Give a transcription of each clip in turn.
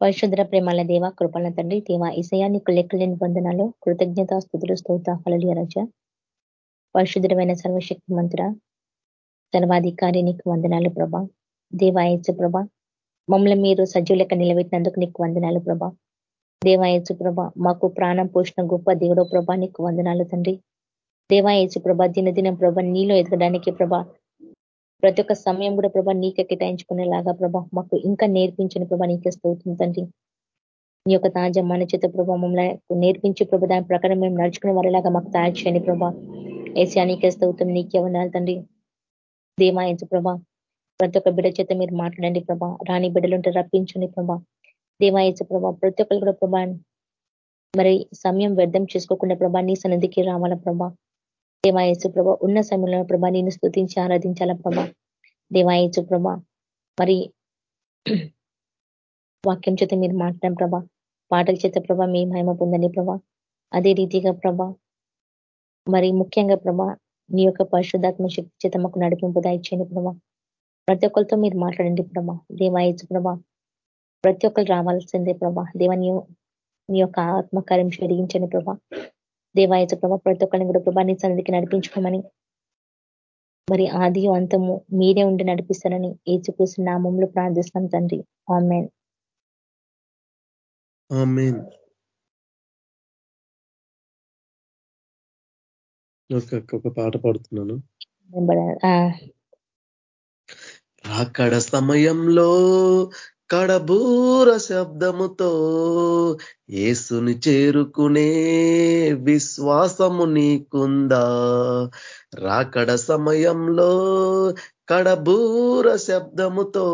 పరిశుద్ర ప్రేమాల దేవ కృపణ తండ్రి దేవ ఇసయా లెక్కలేని బంధనాలు కృతజ్ఞత స్థుతులు స్తోత హళలియ రజ. పరిశుద్ధమైన సర్వశక్తి మంత్ర సర్వాధికారి నీకు వందనాలు ప్రభా. దేవాయచు ప్రభ మమ్మల్ని మీరు సజ్జు లెక్క నిలబెట్టినందుకు నీకు వందనాలు ప్రభా. దేవాయచు ప్రభ మాకు ప్రాణం పోషణ గొప్ప దేవుడో ప్రభా నీకు వందనాలు తండ్రి. దేవాయచు ప్రభ దినదినం ప్రభ నీలో ఎదగడానికి ప్రభా ప్రతి ఒక్క సమయం కూడా ప్రభా నీకే కేటాయించుకునేలాగా ప్రభా మాకు ఇంకా నేర్పించని ప్రభా నీకే స్తోత్రం తండ్రి. నీ యొక్క తాజా మన చేత ప్రభా మమ్మల్ని నేర్పించి ప్రభా దాని ప్రకారం మేము నడుచుకునే వారిలాగా మాకు తయారు చేయండి ప్రభా. ఏసీ నీకే స్తోత్రం నీకే ఉండాలి తండ్రి. దేమాయించు ప్రభా ప్రతి ఒక్క బిడ్డ చేత మీరు మాట్లాడండి ప్రభా. రాణి బిడ్డలుంటే రప్పించండి ప్రభా. దేవాయచు ప్రభా ప్రతి ఒక్కరు కూడా ప్రభా మరి సమయం వ్యర్థం చేసుకోకుండా ప్రభా నీ సన్నిధికి రావాల ప్రభా. దేవాయసు ప్రభ ఉన్న సమయంలో ప్రభ నేను స్థుతించి ఆరాధించాల ప్రభ? దేవాయసు ప్రభ మరి వాక్యం చేత మీరు మాట్లాడడం ప్రభ పాటల చేత ప్రభ మీ మహిమ పొందండి ప్రభా. అదే రీతిగా ప్రభ మరి ముఖ్యంగా ప్రభా నీ యొక్క పరిశుద్ధాత్మ శక్తి చేత మాకు నడిపింపు దాయిచ్చేయండి ప్రభ. ప్రతి ఒక్కరితో మీరు మాట్లాడండి ప్రభా. దేవాయచు ప్రభ ప్రతి ఒక్కరు రావాల్సిందే ప్రభ. దేవ నీ యొక్క ఆత్మకార్యం జరిగించండి ప్రభా. దేవాయచ ప్రభా ప్రతి ఒక్కరిని కూడా ప్రభా నీ సన్నిధికి నడిపించుకోమని. మరి ఆది అంతము మీరే ఉండి నడిపిస్తారని ఏచుకూసి నామంలో ప్రార్థిస్తాం తండ్రి. ఆమెన్. ఒక పాట పాడుతున్నాను. అక్కడ సమయంలో కడబూర శబ్దముతో ఏసుని చేరుకునే విశ్వాసము నీకుందా? రాకడ సమయంలో కడబూర శబ్దముతో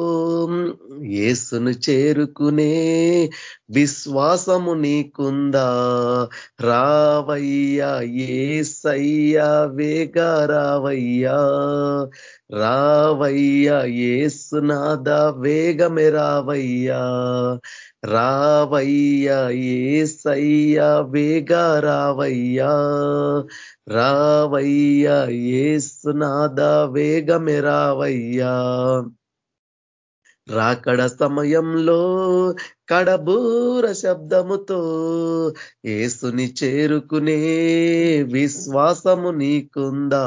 ఏసును చేరుకునే విశ్వాసము నీకుందా? రావయ్యా ఏసయ్యా వేగా రావయ్యా. రావయ్యా ఏసునాద వేగమే రావయ్యా. రావయ్యా ఏసయ్యా వేగా రావయ్యా. రావయ్యా ఏసునాద వేగమే రావయ్యా. రాకడ సమయంలో కడబూర శబ్దముతో ఏసుని చేరుకునే విశ్వాసము నీకుందా?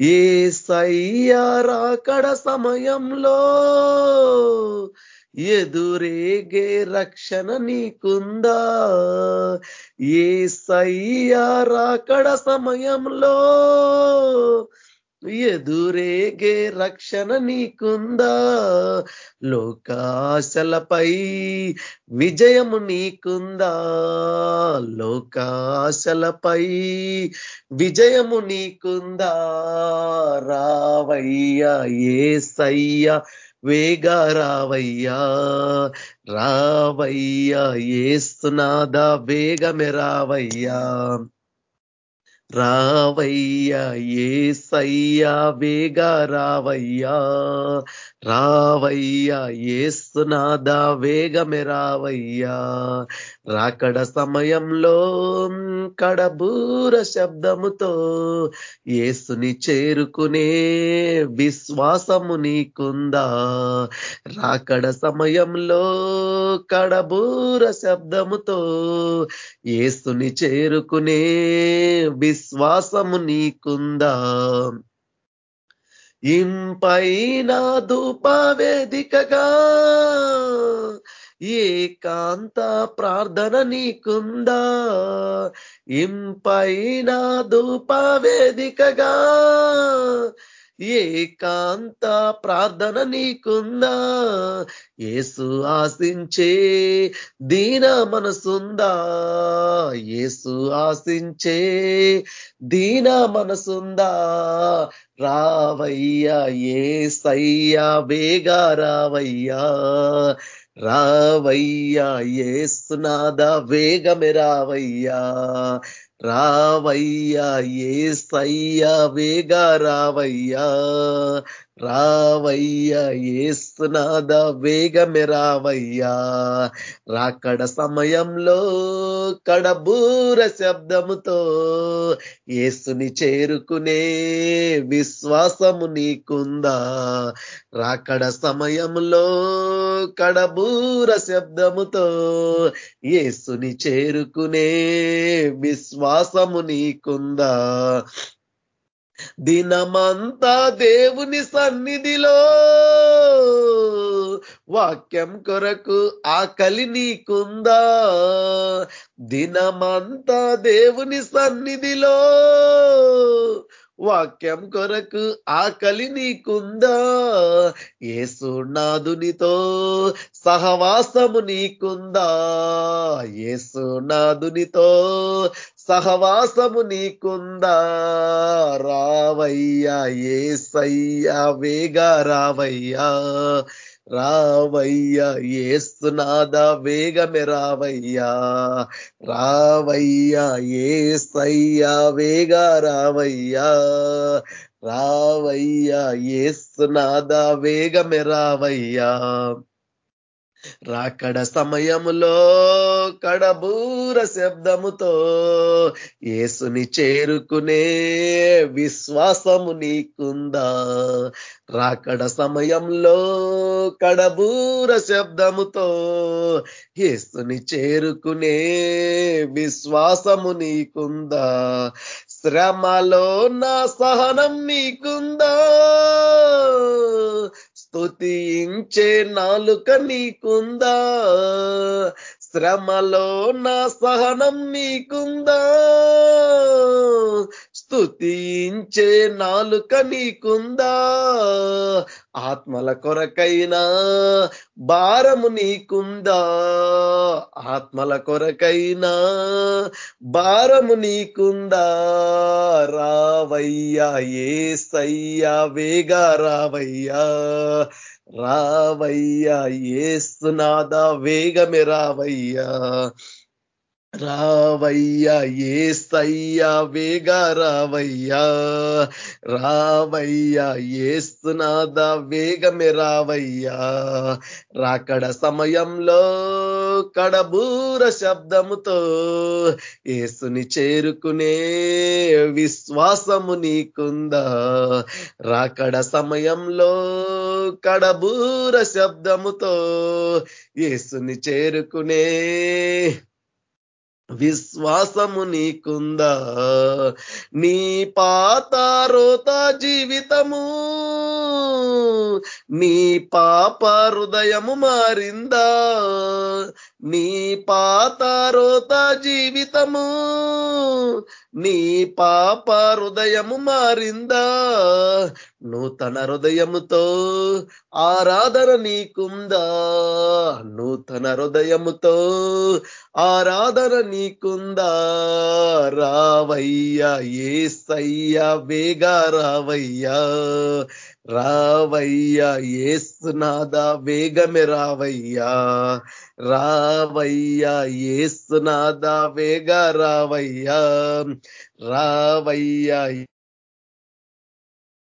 ఏ సయ్యా రాకడ సమయంలో ఎదురేగే రక్షణ నీకుందా? ఏ సయ్యా రాకడ సమయంలో ఎదురేగే రక్షణ నీకుందా? లోకాశలపై విజయము నీకుందా? లోకాశలపై విజయము నీకుందా? రావయ్యా ఏ సయ్యా వేగా రావయ్యా రావయ్యా ఏస్తునాదా వేగమే రావయ్యా. రావయ్యా ఏసయ్యా వేగా రావయ్యా రావయ్యా ఏస్తునాదా వేగమే రావయ్యా. రాకడ సమయంలో కడబూర శబ్దముతో ఏసుని చేరుకునే విశ్వాసము నీకుందా? రాకడ సమయంలో కడబూర శబ్దముతో ఏసుని చేరుకునే విశ్వాసము నీకుందా? ఇంపైన ధూపవేదికగా ఏకాంత ప్రార్థన నీకుందా? ఇంపైన ధూపవేదికగా ఏకాంత ప్రార్థన నీకుందా? ఏసు ఆశించే దీన మనసుందా? ఏసు ఆశించే దీన మనసుందా? రావయ్యా ఏ సయ్యా వేగా రావయ్యా. రావయ్యా ఏసునాద వేగమే రావయ్యా. రావయ్యా ఏ సయ్యా వేగా రావయ్యా. రావయ్యా ఏస్తునాద వేగమే రావయ్యా. రాకడ సమయంలో కడబూర శబ్దముతో ఏసుని చేరుకునే విశ్వాసము నీకుందా? రాకడ సమయంలో కడబూర శబ్దముతో ఏసుని చేరుకునే విశ్వాసము నీకుందా? దినమంతా దేవుని సన్నిధిలో. వాక్యం కొరకు ఆకలి నీకుందా? దినమంతా దేవుని సన్నిధిలో. వాక్యం కొరకు ఆకలి నీకుందా? ఏసునాదునితో సహవాసము నీకుందా? ఏసునాదునితో సహవాసము నీకుందా? రావయ్యా ఏసయ్యా వేగా రావయ్యా. రావయ్యా ఏస్తునాద వేగమే రావయ్యా. రావయ్యా ఏసయ్యా వేగా రావయ్యా. రావయ్యా ఏస్తునాద వేగమే రావయ్యా. రాకడ సమయములో కడబూర శబ్దముతో యేసుని చేరుకునే విశ్వాసము నీకుందా? రాకడ సమయంలో కడబూర శబ్దముతో యేసుని చేరుకునే విశ్వాసము నీకుందా? శ్రమలో నా సహనం నీకుందా? స్తుతించే నాలుక నీకుందా? శ్రమలో నా సహనం నీకుందా? స్థుతించే నాలుక నీకుందా? ఆత్మల కొరకైనా భారము నీకుందా? ఆత్మల కొరకైనా భారము నీకుందా? రావయ్యా ఏ సయ్యా వేగా రావయ్యా. రావయ్యా ఏస్తునాదా వేగమే రావయ్యా. రావయ్యా ఏసయ్యా వేగా రావయ్యా. రావయ్యా ఏస్తునాద వేగమే రావయ్యా. రాకడ సమయంలో కడబూర శబ్దముతో ఏసుని చేరుకునే విశ్వాసము నీకుందా? రాకడ సమయంలో కడబూర శబ్దముతో ఏసుని చేరుకునే విశ్వాసము నీకుందా? నీ పాతారోత జీవితము నీ పాప హృదయము మారిందా? నీ పాత రోత జీవితము నీ పాప హృదయము మారిందా? నూతన హృదయముతో ఆరాధన నీకుందా? నూతన హృదయముతో ఆరాధన నీకుందా? రావయ్యా ఏసయ్యా వేగా రావయ్యా. రావయ్యా ఏసునాద వేగమే రావయ్యా. రావయ్యా ఏసునాద వేగ రావయ్యా. రావయ్యా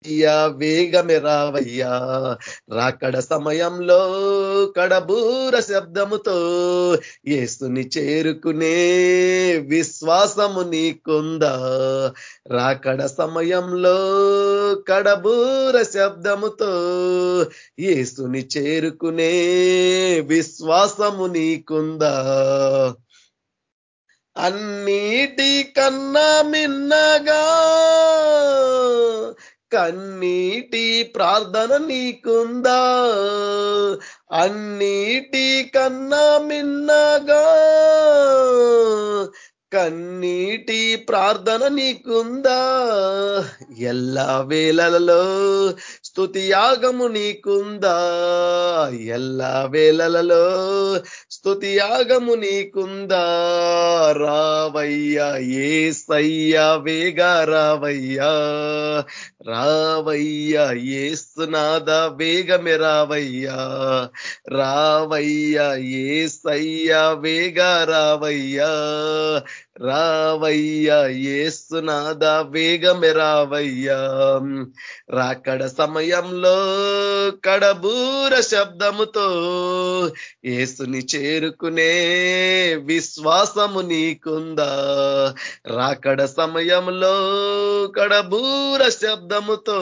అయ్యా వేగమే రావయ్యా. రాకడ సమయంలో కడబూర శబ్దముతో ఏసుని చేరుకునే విశ్వాసము నీకుందా? రాకడ సమయంలో కడబూర శబ్దముతో ఏసుని చేరుకునే విశ్వాసము నీకుందా? అన్నిటి కన్నా మిన్నగా కన్నీటి ప్రార్థన నీకుందా? అన్నిటి కన్నా మిన్నగా? కన్నీటి ప్రార్థన నీకుందా? ఎల్లా వేళలలో స్థుతి యాగము నీకుందా? ఎల్లా వేళలలో స్థుతి యాగము నీకుందా? రావయ్యా ఏ సయ్యా వేగా రావయ్యా. రావయ్యా ఏసునాద వేగమే రావయ్యా. రావయ్యా ఏసయ్యా వేగ రావయ్యా. రావయ్యా ఏసునాద వేగమే రావయ్యా. రాకడ సమయంలో కడబూర శబ్దముతో ఏసుని చేరుకునే విశ్వాసము నీకుందా? రాకడ సమయంలో కడబూర శబ్దముతో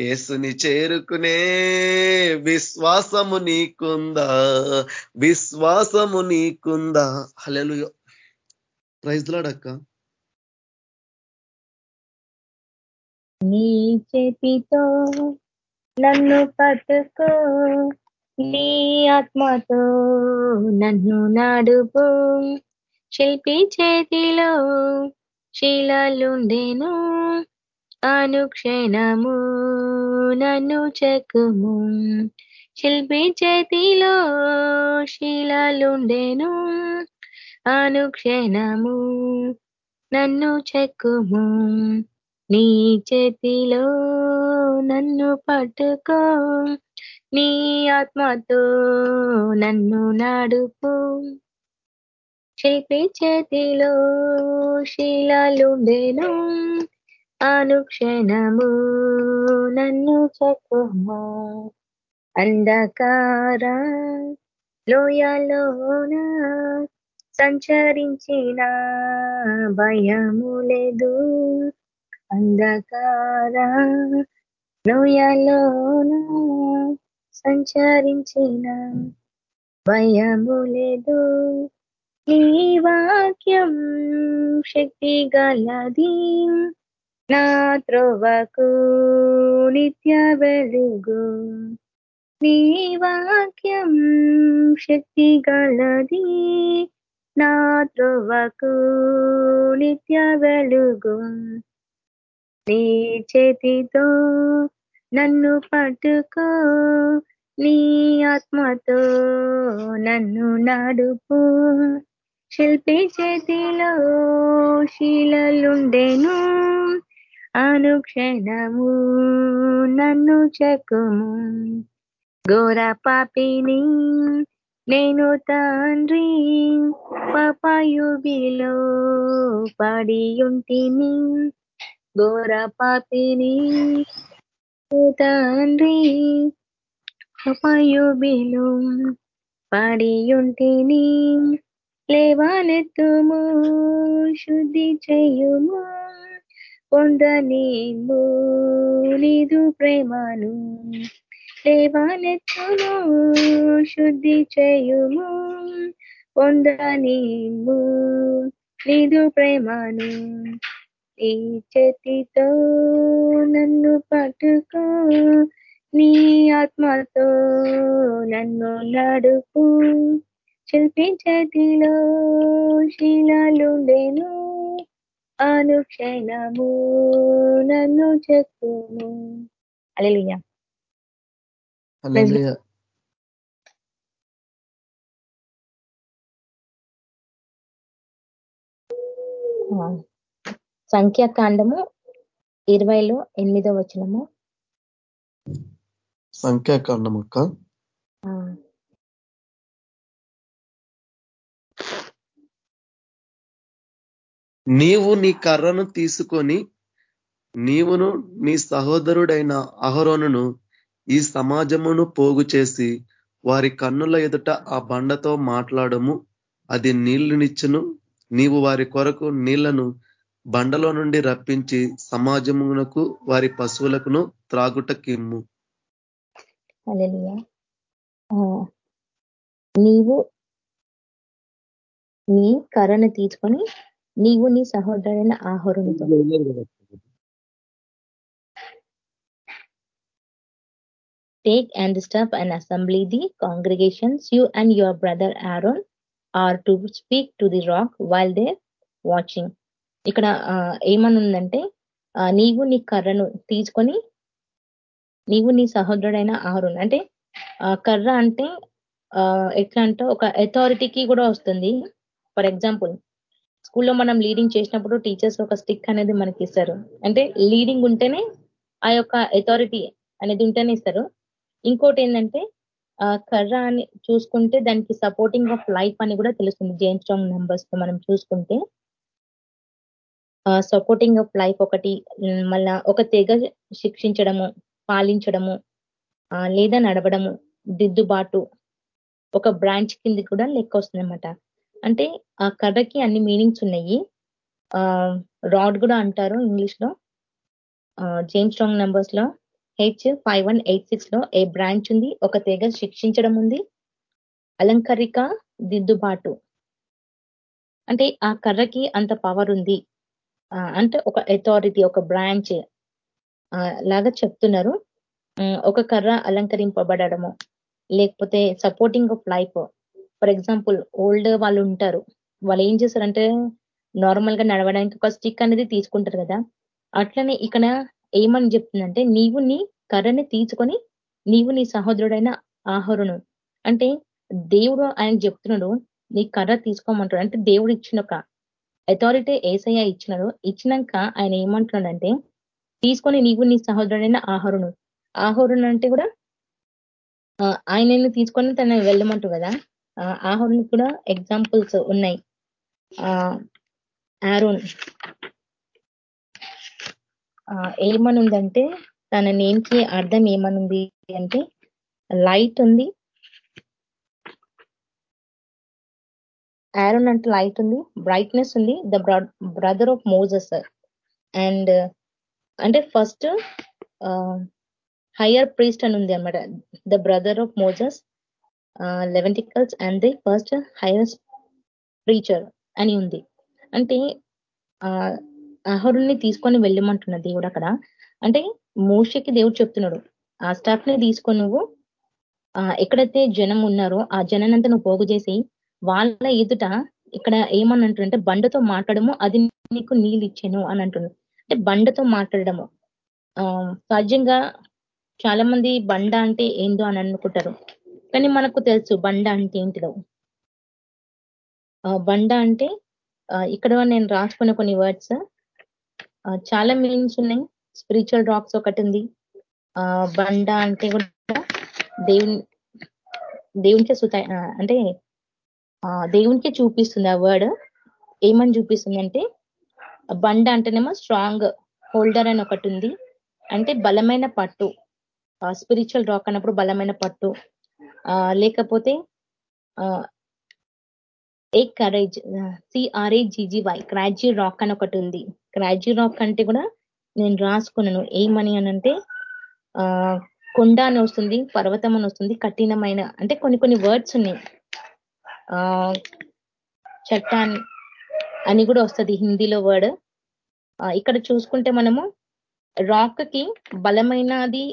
ఏసుని చేరుకునే విశ్వాసము నీకుందా? విశ్వాసము నీకుందా? హలెలు ప్రైజ్లాడక్క నీ చేతితో నన్ను పట్టుకో నీ ఆత్మతో నన్ను నడుపు శిల్పి చేతిలో శిలలుండెను అనుక్షణము నన్ను చెక్కుము. శిల్పి చేతిలో శిలలుండెను. అనుక్షణము నన్ను చెక్కుము. నీ చేతిలో నన్ను పట్టుకో. నీ ఆత్మతో నన్ను నడుపు. శిల్పి చేతిలో శిలలుండెను. అనుక్షణము నన్ను చెక్కుమా అంధకార లోయలోన సంచరించిన భయము లేదు. అంధకార లోయలోన సంచరించిన భయము లేదు. నీ వాక్యం శక్తి గలది. నా త్రోవకు నిత్య వెలుగు. నీ వాక్యం శక్తి గలది. నా త్రోవకు నిత్య వెలుగు. నీ చేతితో నన్ను పట్టుకో. నీ ఆత్మతో నన్ను నడుపు. శిల్పి చేతిలో శీలలుండెను. అనుక్షణము నన్ను చెక్కుము. ఘోర పాపిని నేను తండ్రి పాపాయుబిలో పడి ఉంటిని. ఘోర పాపిని తండ్రి పాపయుగిలో పడి ఉంటిని. లేవాలెత్తుము శుద్ధి చేయుము. పొందనేము నీదు ప్రేమను దేవాలెత్తును శుద్ధి చేయుము. పొందనేము నీదు ప్రేమను ఈ చేతితో నన్ను పట్టుకో. నీ ఆత్మతో నన్ను నడుపు. శిల్పించేతిలో శీలాలుండెను. అనుక్షణము నన్ను చెప్పుము. అలెలుయ్యా సంఖ్యాకాండము ఇరవైలో ఎనిమిదో వచనము. సంఖ్యాకాండం అక్క నీవు నీ కర్రను తీసుకొని నీవును నీ సహోదరుడైన అహరోనును ఈ సమాజమును పోగు చేసి వారి కన్నుల ఎదుట ఆ బండతో మాట్లాడము. అది నీళ్ళునిచ్చును. నీవు వారి కొరకు నీళ్ళను బండలో నుండి రప్పించి సమాజమునకు వారి పశువులకును త్రాగుటకిమ్ము. నీవు నీ కర్రను తీసుకొని నీవు నీ సహోదరైన ఆహారంతో take and staff and assembly the congregations you and your brother Aaron are to speak to the rock while they watching ఇక్కడ ఏమనుందంటే నీవు నీ కర్రను తీసుకొని నీవు నీ సహోదరుడైన ఆహారం అంటే కర్ర అంటే ఎట్లా అంటే ఒక అథారిటీకి కూడా వస్తుంది. ఫర్ ఎగ్జాంపుల్ స్కూల్లో మనం లీడింగ్ చేసినప్పుడు టీచర్స్ ఒక స్టిక్ అనేది మనకి ఇస్తారు. అంటే లీడింగ్ ఉంటేనే ఆ యొక్క అథారిటీ అనేది ఉంటేనే ఇస్తారు. ఇంకోటి ఏంటంటే కర్ర అని చూసుకుంటే దానికి సపోర్టింగ్ ఆఫ్ లైఫ్ అని కూడా తెలుస్తుంది. జేమ్స్ స్ట్రాంగ్ నెంబర్స్తో మనం చూసుకుంటే సపోర్టింగ్ ఆఫ్ లైఫ్ ఒకటి మళ్ళా ఒక తెగ శిక్షించడము పాలించడము లేదా నడవడము దిద్దుబాటు ఒక బ్రాంచ్ కింది కూడా లెక్క వస్తుంది అనమాట అంటే ఆ కథకి అన్ని మీనింగ్స్ ఉన్నాయి. రాడ్ కూడా అంటారు ఇంగ్లీష్లో జేమ్స్ స్ట్రాంగ్ నెంబర్స్లో హెచ్ ఫైవ్ వన్ ఎయిట్ సిక్స్లో ఏ బ్రాంచ్ ఉంది? ఒక తెగ శిక్షించడం ఉంది. అలంకరిక దిద్దుబాటు. అంటే ఆ కర్రకి అంత పవర్ ఉంది. అంటే ఒక అథారిటీ ఒక బ్రాంచ్ లాగా చెప్తున్నారు. ఒక కర్ర అలంకరింపబడము లేకపోతే supporting of life for example old వాళ్ళు ఉంటారు. వాళ్ళు ఏం చేస్తారంటే నార్మల్గా నడవడానికి ఒక స్టిక్ అనేది తీసుకుంటారు కదా. అట్లనే ఇక్కడ ఏమని చెప్తుందంటే నీవు నీ కర్రని తీసుకొని నీవు నీ సహోదరుడైన ఆహరును అంటే దేవుడు ఆయన చెప్తున్నాడు నీ కర్ర తీసుకోమంటాడు అంటే దేవుడు ఇచ్చిన ఒక అథారిటీ ఏసయ్య ఇచ్చినాడు. ఇచ్చినాక ఆయన ఏమంటున్నాడంటే తీసుకొని నీవు నీ సహోదరుడైన ఆహరును. ఆహరును అంటే కూడా ఆయనను తీసుకొని తన వెళ్ళమంటు కదా. ఆహరునికి కూడా ఎగ్జాంపుల్స్ ఉన్నాయి. ఆరోన్. ఏమనుందంటే తన నేమ్కి అర్థం ఏమనుంది అంటే లైట్ ఉంది. ఆరోన్ అంటే లైట్ ఉంది. బ్రైట్నెస్ ఉంది. The brother of Moses and అంటే ఫస్ట్ హయ్యర్ ప్రీస్ట్ అని ఉంది అనమాట the brother of Moses Leviticus and the first highest preacher అని ఉంది. అంటే అహరుణ్ణి తీసుకొని వెళ్ళమంటున్న దేవుడు అక్కడ. అంటే మోషకి దేవుడు చెప్తున్నాడు ఆ స్టాఫ్ని తీసుకొని నువ్వు ఎక్కడైతే జనం ఉన్నారో ఆ జనానంతా నువ్వు పోగు చేసి వాళ్ళ ఎదుట ఇక్కడ ఏమని అంటుంటే బండతో మాట్లాడము అది నీకు నీళ్ళు ఇచ్చాను అని అంటున్నాడు. అంటే బండతో మాట్లాడము సహజంగా చాలా మంది బండ అంటే ఏందో అని అనుకుంటారు. కానీ మనకు తెలుసు బండ అంటే ఏంటిదో. బండ అంటే ఇక్కడ నేను రాసుకున్న కొన్ని వర్డ్స్ చాలా మీనింగ్స్ ఉన్నాయి. స్పిరిచువల్ రాక్స్ ఒకటి ఉంది. బండ అంటే కూడా దేవుని దేవునికే సుత అంటే దేవునికే చూపిస్తుంది ఆ వర్డ్ ఏమని చూపిస్తుంది అంటే బండ అంటేనేమో స్ట్రాంగ్ హోల్డర్ అని ఒకటి ఉంది. అంటే బలమైన పట్టు. స్పిరిచువల్ రాక్ అన్నప్పుడు బలమైన పట్టు. లేకపోతే ఏ కరేజ్ సిఆర్ఏ జీజీవై క్రాజీ రాక్ అని ఒకటి ఉంది. క్రాజీ రాక్ అంటే కూడా నేను రాసుకున్నాను. ఏమని అనంటే కొండ అని వస్తుంది పర్వతం అని వస్తుంది కఠినమైన అంటే కొన్ని కొన్ని వర్డ్స్ ఉన్నాయి. ఆ చట్టాన్ని అని కూడా వస్తుంది హిందీలో వర్డ్. ఇక్కడ చూసుకుంటే మనము రాక్కి బలమైనది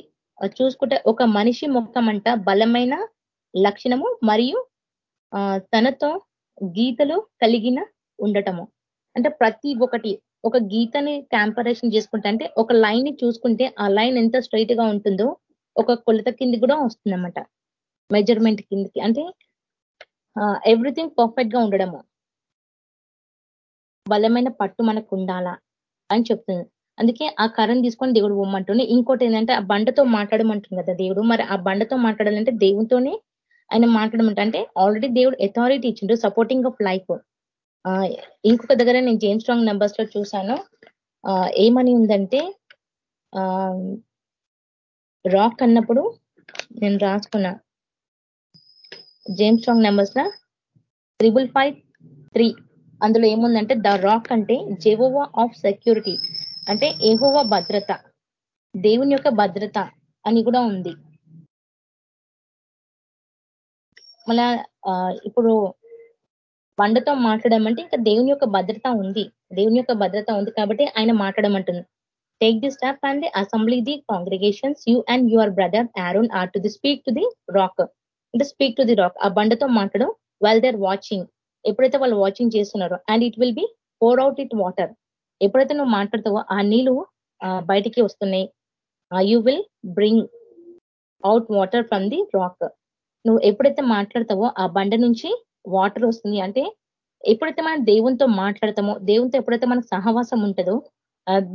చూసుకుంటే ఒక మనిషి మొక్కమంట బలమైన లక్షణము మరియు తనతో గీతలు కలిగిన ఉండటము. అంటే ప్రతి ఒక్కటి ఒక గీతని క్యాంపరేషన్ చేసుకుంటే అంటే ఒక లైన్ని చూసుకుంటే ఆ లైన్ ఎంత స్ట్రైట్గా ఉంటుందో ఒక కొలత కింది కూడా వస్తుందన్నమాట. మెజర్మెంట్ కిందికి. అంటే ఎవ్రీథింగ్ పర్ఫెక్ట్గా ఉండడము. బలమైన పట్టు మనకు ఉండాలా అని చెప్తుంది. అందుకే ఆ కర్రను తీసుకొని దేవుడు పోమ్మంటుంది ఇంకోటి ఏంటంటే ఆ బండతో మాట్లాడమంటుంది కదా దేవుడు. మరి ఆ బండతో మాట్లాడాలంటే దేవునితోనే ఆయన మాట్లాడమంట అంటే ఆల్రెడీ దేవుడు అథారిటీ ఇచ్చిండు సపోర్టింగ్ ఆఫ్ లైఫ్ ఇంకొక దగ్గర నేను జేమ్ స్ట్రాంగ్ నెంబర్స్లో చూసాను ఏమని ఉందంటే రాక్ అన్నప్పుడు నేను రాసుకున్నా. జేమ్ స్ట్రాంగ్ నెంబర్స్ లా త్రిబుల్ ఫైవ్ త్రీ అందులో ఏముందంటే ద రాక్ అంటే జెవోవా ఆఫ్ సెక్యూరిటీ అంటే ఏహోవా భద్రత. దేవుని యొక్క భద్రత అని కూడా ఉంది. మళ్ళా ఇప్పుడు బండతో మాట్లాడమంటే ఇంకా దేవుని యొక్క భద్రత ఉంది. దేవుని యొక్క భద్రత ఉంది కాబట్టి ఆయన మాట్లాడమంటుంది take the staff and the assembly the congregations you and your brother Aaron are to the speak to the rock అంటే స్పీక్ టు ది రాక్ ఆ బండతో మాట్లాడడం వెల్ దేర్ వాచింగ్ ఎప్పుడైతే వాళ్ళు వాచింగ్ చేస్తున్నారో. And it will be pour out it water ఎప్పుడైతే నువ్వు మాట్లాడతావో ఆ నీళ్ళు బయటికి వస్తున్నాయి. You will bring out water from the rock నువ్వు ఎప్పుడైతే మాట్లాడతావో ఆ బండ నుంచి వాటర్ వస్తుంది. అంటే ఎప్పుడైతే మనం దేవునితో మాట్లాడతామో దేవునితో ఎప్పుడైతే మనకు సహవాసం ఉంటుందో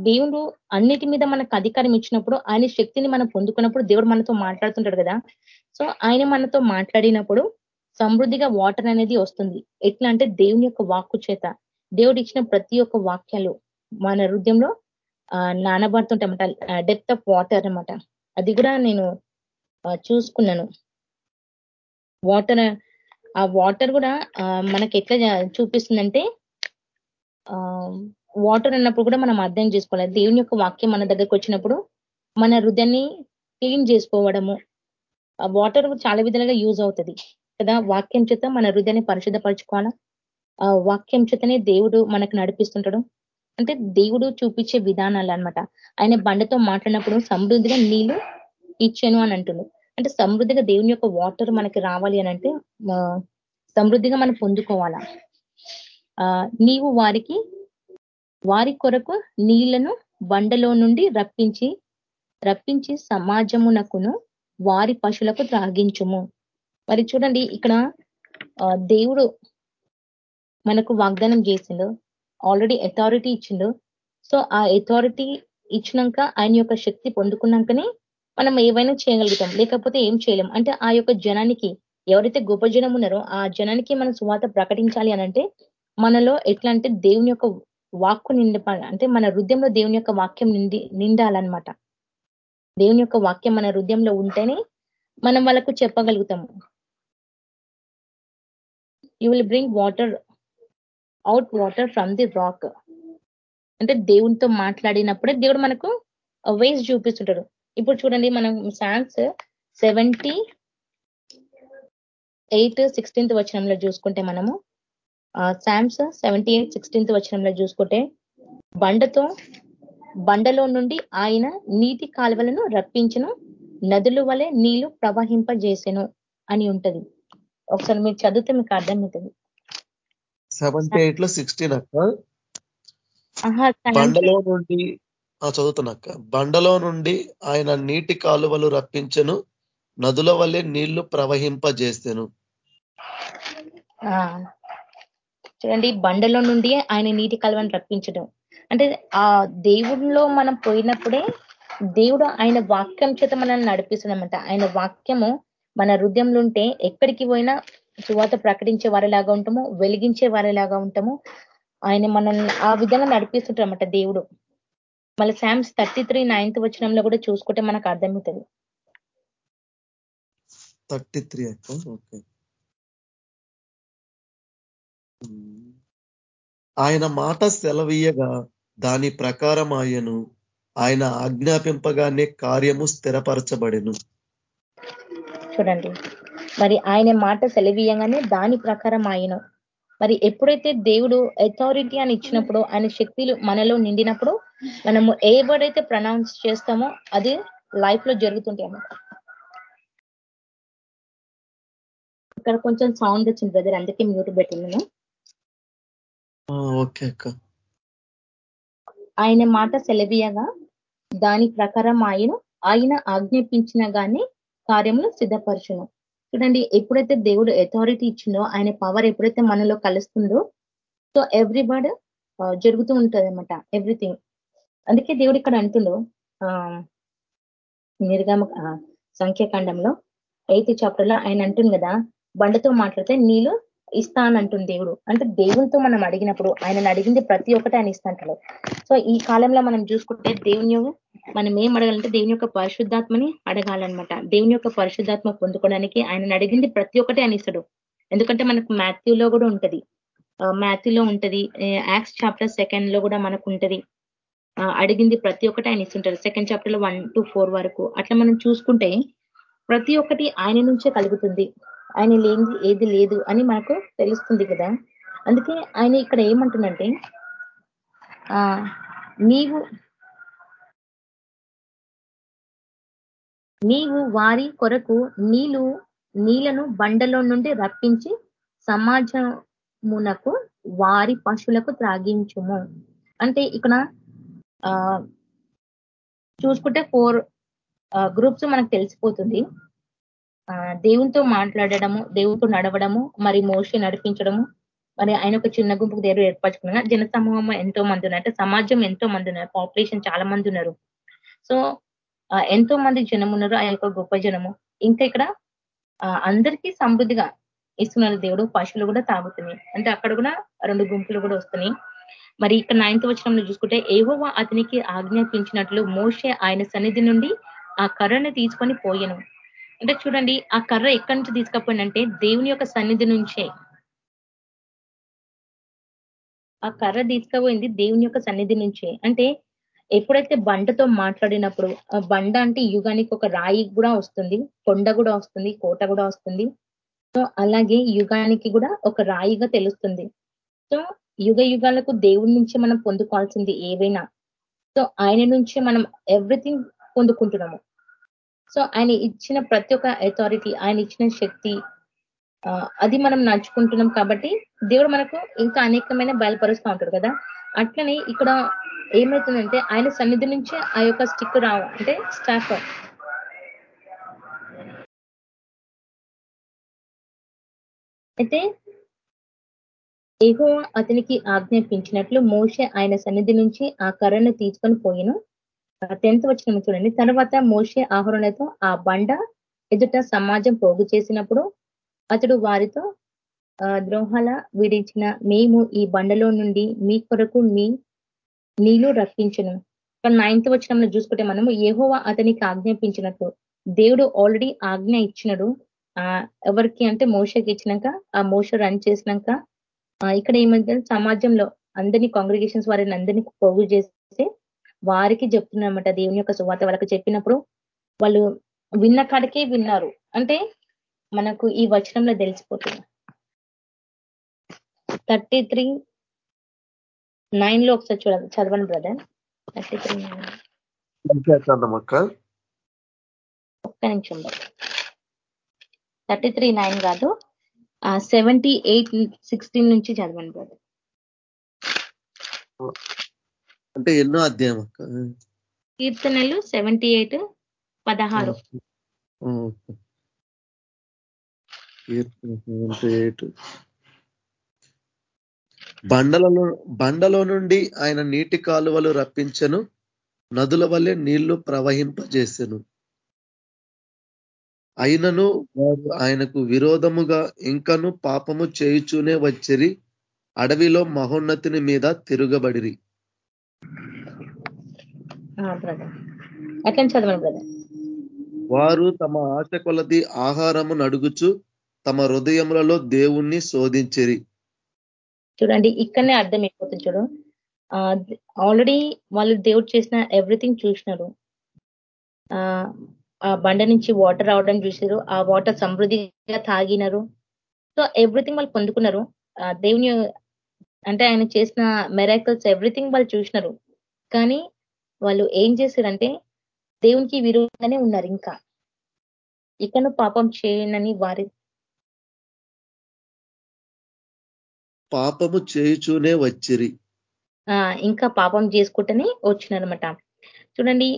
దేవుడు అన్నిటి మీద మనకు అధికారం ఇచ్చినప్పుడు ఆయన శక్తిని మనం పొందుకున్నప్పుడు దేవుడు మనతో మాట్లాడుతుంటాడు కదా. సో ఆయన మనతో మాట్లాడినప్పుడు సమృద్ధిగా వాటర్ అనేది వస్తుంది. ఎట్లా అంటే దేవుని యొక్క వాక్కు చేత. దేవుడు ఇచ్చిన ప్రతి ఒక్క వాక్యాలు మన హృదయంలో నానబడుతుంటామట డెప్త్ ఆఫ్ వాటర్ అనమాట అది కూడా నేను చూసుకున్నాను. వాటర్ ఆ వాటర్ కూడా మనకి ఎట్లా చూపిస్తుందంటే వాటర్ అన్నప్పుడు కూడా మనం అర్థం చేసుకోవాలి. దేవుని యొక్క వాక్యం మన దగ్గరకు వచ్చినప్పుడు మన హృదయాన్ని క్లీన్ చేసుకోవడము. ఆ వాటర్ చాలా విధాలుగా యూజ్ అవుతుంది. కదా? వాక్యం చేత మన హృదయాన్ని పరిశుద్ధపరచుకోవాలా? ఆ వాక్యం చేతనే దేవుడు మనకు నడిపిస్తుంటాడు. అంటే దేవుడు చూపించే విధానాలు అనమాట ఆయన బండతో మాట్లాడినప్పుడు సమృద్ధిగా నీళ్ళు ఇచ్చాను అని అంటున్నాడు. అంటే సమృద్ధిగా దేవుని యొక్క వాటర్ మనకి రావాలి అని అంటే సమృద్ధిగా మనం పొందుకోవాలా? నీవు వారికి వారి కొరకు నీళ్ళను బండలో నుండి రప్పించి రప్పించి సమాజమునకును వారి పశువులకు త్రాగించుము. మరి చూడండి ఇక్కడ దేవుడు మనకు వాగ్దానం చేసిండు. ఆల్రెడీ అథారిటీ ఇచ్చిండు. సో ఆ అథారిటీ ఇచ్చినాక ఆయన యొక్క శక్తి పొందుకున్నాకనే మనం ఏవైనా చేయగలుగుతాం. లేకపోతే ఏం చేయలేం. అంటే ఆ యొక్క జనానికి ఎవరైతే గొప్ప జనం ఉన్నారో ఆ జనానికి మనం సువాత ప్రకటించాలి అనంటే మనలో ఎట్లా అంటే దేవుని యొక్క వాక్కు నిండి అంటే మన హృదయంలో దేవుని యొక్క వాక్యం నిండి నిండాలన్నమాట. దేవుని యొక్క వాక్యం మన హృదయంలో ఉంటేనే మనం వాళ్ళకు చెప్పగలుగుతాము you will bring water out water from the rock అంటే దేవునితో మాట్లాడినప్పుడే దేవుడు మనకు వేస్ చూపిస్తుంటాడు. ఇప్పుడు చూడండి మనం సాంగ్స్ సెవెంటీ ఎయిట్ సిక్స్టీన్త్ వచనంలో చూసుకుంటే మనము శామ్స్ సెవెంటీ ఎయిట్ సిక్స్టీన్త్ వచనంలో చూసుకుంటే బండతో బండలో నుండి ఆయన నీటి కాలువలను రప్పించను నదుల వలె నీళ్ళు ప్రవహింపజేసెను అని ఉంటది. ఒకసారి మీరు చదివితే మీకు అర్థమవుతుంది. సెవెంటీ ఎయిట్లో సిక్స్టీన్ అక్క? బండలో నుండి చదువుతున్నాక. బండలో నుండి ఆయన నీటి కాలువలు రప్పించను. నదుల వల్లే నీళ్ళు ప్రవహింపజేస్తాను చూడండి బండలో నుండి ఆయన నీటి కాలువను రప్పించడం. అంటే ఆ దేవుడిలో మనం పోయినప్పుడే దేవుడు ఆయన వాక్యం చేత మనల్ని నడిపిస్తున్నామంట ఆయన వాక్యము మన హృదయంలో ఉంటే ఎక్కడికి పోయినా సువాత ప్రకటించే వారిలాగా ఉంటాము వెలిగించే వారిలాగా ఉంటాము. ఆయన మనల్ని ఆ విధంగా నడిపిస్తుంటారన్నమాట దేవుడు. మళ్ళీ శామ్స్ థర్టీ త్రీ నైన్త్ వచ్చినంలో కూడా చూసుకుంటే మనకు అర్థమవుతుంది. Thirty three okay. ఆయన మాట సెలవీయగా దాని ప్రకారం ఆయను ఆయన ఆజ్ఞాపింపగానే కార్యము స్థిరపరచబడిను. చూడండి. మరి ఆయన మాట సెలవీయంగానే దాని ప్రకారం ఆయన మరి ఎప్పుడైతే దేవుడు అథారిటీ అని ఇచ్చినప్పుడు ఆయన శక్తులు మనలో నిండినప్పుడు మనము ఏ వర్డ్ అయితే ప్రనౌన్స్ చేస్తామో అది లైఫ్లో జరుగుతుంటాయి అన్నమాట. ఇక్కడ కొంచెం సౌండ్ వచ్చింది బ్రదర్ అందుకే మ్యూట్ పెట్టినాను ఓకే ఆయన మాట సెలవీయగా దాని ప్రకారం ఆయన ఆయన ఆజ్ఞాపించిన గానీ కార్యములు సిద్ధపరచును. చూడండి ఎప్పుడైతే దేవుడు అథారిటీ ఇచ్చిందో ఆయన పవర్ ఎప్పుడైతే మనలో కలుస్తుందో సో ఎవ్రీ వర్డ్ జరుగుతూ ఉంటుంది అనమాట ఎవ్రీథింగ్ అందుకే దేవుడు ఇక్కడ అంటుండో నిర్గమ సంఖ్యాకాండంలో ఎయిత్ చాప్టర్లో ఆయన అంటుంది కదా బండతో మాట్లాడితే నీళ్ళు ఇస్తా అని అంటుంది దేవుడు. అంటే దేవునితో మనం అడిగినప్పుడు ఆయన అడిగింది ప్రతి ఒక్కటి ఆయన ఇస్తాంటాడు. సో ఈ కాలంలో మనం చూసుకుంటే దేవుని మనం ఏం అడగాలంటే దేవుని యొక్క పరిశుద్ధాత్మని అడగాలన్నమాట. దేవుని యొక్క పరిశుద్ధాత్మ పొందుకోవడానికి ఆయన అడిగింది ప్రతి ఒక్కటి ఆయన ఇస్తాడు. ఎందుకంటే మనకు మాథ్యూలో కూడా ఉంటది. మాథ్యూలో ఉంటది. యాక్స్ చాప్టర్ సెకండ్లో కూడా మనకు ఉంటది. అడిగింది ప్రతి ఒక్కటి ఆయన ఇస్తుంటారు. సెకండ్ చాప్టర్లో వన్ టు ఫోర్ వరకు. అట్లా మనం చూసుకుంటే ప్రతి ఒక్కటి ఆయన నుంచే కలుగుతుంది. ఆయన లేనిది ఏది లేదు అని మనకు తెలుస్తుంది కదా. అందుకే ఆయన ఇక్కడ ఏమంటుందంటే నీవు నీవు వారి కొరకు నీళ్ళు నీళ్ళను బండలో నుండి రప్పించి సమాజమునకు వారి పశువులకు త్రాగించుము. అంటే ఇక్కడ చూసుకుంటే ఫోర్ గ్రూప్స్ మనకు తెలిసిపోతుంది. దేవునితో మాట్లాడడము దేవునితో నడవడము మరి మోషి నడిపించడము మరి ఆయన ఒక చిన్న గుంపుకు దేవుడు ఏర్పరచుకున్నా జన సమూహం ఎంతో మంది ఉన్నారు. అంటే సమాజం ఎంతో మంది ఉన్నారు. పాపులేషన్ చాలా మంది ఉన్నారు. సో ఎంతో మంది జనం ఉన్నారు. ఆయన యొక్క గొప్ప జనము. ఇంకా ఇక్కడ అందరికీ సమృద్ధిగా ఇస్తున్నారు దేవుడు. పశువులు కూడా తాగుతున్నాయి. అంటే అక్కడ కూడా రెండు గుంపులు కూడా వస్తున్నాయి. మరి ఇక్కడ నైన్త్ వచనంలో చూసుకుంటే ఏవో అతనికి ఆజ్ఞాపించినట్లు మోషే ఆయన సన్నిధి నుండి ఆ కర్రను తీసుకొని పోయను. అంటే చూడండి ఆ కర్ర ఎక్కడి నుంచి తీసుకపోయినంటే దేవుని యొక్క సన్నిధి నుంచే. ఆ కర్ర తీసుకుపోయింది దేవుని యొక్క సన్నిధి నుంచే. అంటే ఎప్పుడైతే బండతో మాట్లాడినప్పుడు ఆ బండ అంటే యుగానికి ఒక రాయి కూడా వస్తుంది కొండ కూడా వస్తుంది కోట కూడా వస్తుంది. సో అలాగే యుగానికి కూడా ఒక రాయిగా తెలుస్తుంది. సో యుగ యుగాలకు దేవుడి నుంచి మనం పొందుకోవాల్సింది ఏవైనా. సో ఆయన నుంచి మనం ఎవ్రీథింగ్ పొందుకుంటున్నాము. సో ఆయన ఇచ్చిన ప్రతి ఒక్క అథారిటీ ఆయన ఇచ్చిన శక్తి అది మనం నడుచుకుంటున్నాం కాబట్టి దేవుడు మనకు ఇంకా అనేకమైన బయలుపరుస్తూ ఉంటాడు కదా. అట్లనే ఇక్కడ ఏమవుతుందంటే ఆయన సన్నిధి నుంచి ఆ యొక్క స్టిక్ రావు అంటే స్టాఫ్ అయితే ఏహో అతనికి ఆజ్ఞాపించినట్లు మోషే ఆయన సన్నిధి నుంచి ఆ కర్రను తీసుకొని పోయిను. టెన్త్ వచ్చిన చూడండి. తర్వాత మోషే ఆహరణతో ఆ బండ ఎదుట సమాజం పోగు చేసినప్పుడు అతడు వారితో ద్రోహాల విడిచిన మేము ఈ బండలో నుండి మీ కొరకు మీ నీళ్ళు రప్పించను కానీ నైన్త్ వచ్చినంలో చూసుకుంటే మనము ఏహోవా అతనికి ఆజ్ఞాపించినట్టు. దేవుడు ఆల్రెడీ ఆజ్ఞ ఇచ్చినడు. ఎవరికి అంటే మోసకి ఇచ్చినాక ఆ మోస రన్ చేసినాక ఇక్కడ ఏమంటే సమాజంలో అందరినీ కాంగ్రిగేషన్స్ వారిని అందరినీ పోగు చేస్తే వారికి చెప్తున్నమాట దేవుని యొక్క సువాత వాళ్ళకి చెప్పినప్పుడు వాళ్ళు విన్న కాడికే విన్నారు. అంటే మనకు ఈ వచనంలో తెలిసిపోతుంది. థర్టీ త్రీ నైన్లో ఒకసారి చూడాలి చదవండి బ్రదర్. థర్టీ త్రీ ఒక్క నిమిషం థర్టీ త్రీ నైన్ కాదు. సెవెంటీ ఎయిట్ సిక్స్టీన్ నుంచి చదవండి బ్రదర్ అంటే ఎన్నో అధ్యాయం కీర్తనలు సెవెంటీ ఎయిట్ పదహారు. బండలలో బండలో నుండి ఆయన నీటి కాలువలు రప్పించను నదుల వల్లే నీళ్ళు ప్రవహింపజేసెను. అయినను వారు ఆయనకు విరోధముగా ఇంకను పాపము చేయుచూనే వచ్చిరి అడవిలో మహోన్నతిని మీద తిరుగబడిరి. వారు తమ ఆశ కొలది ఆహారము నడుగుచు తమ హృదయములలో దేవుణ్ణి శోధించిరి. చూడండి ఇక్కడనే అర్థమైపోతుంది చూడు. ఆల్రెడీ వాళ్ళు దేవుడు చేసిన ఎవ్రీథింగ్ చూసినారు. ఆ బండ నుంచి వాటర్ రావడం చూసారు ఆ వాటర్ సమృద్ధిగా తాగినారు. సో ఎవ్రీథింగ్ వాళ్ళు పొందుకున్నారు. దేవుని అంటే ఆయన చేసిన మెరాకల్స్ ఎవ్రీథింగ్ వాళ్ళు చూసినారు. కానీ వాళ్ళు ఏం చేశారంటే దేవునికి విరోధంగానే ఉన్నారు ఇంకా. ఇకను పాపం చేయనని వారి పాపము చేయుచూనే వచ్చిరి. ఇంకా పాపం చేసుకుంటేనే వచ్చినారనమాట చూడండి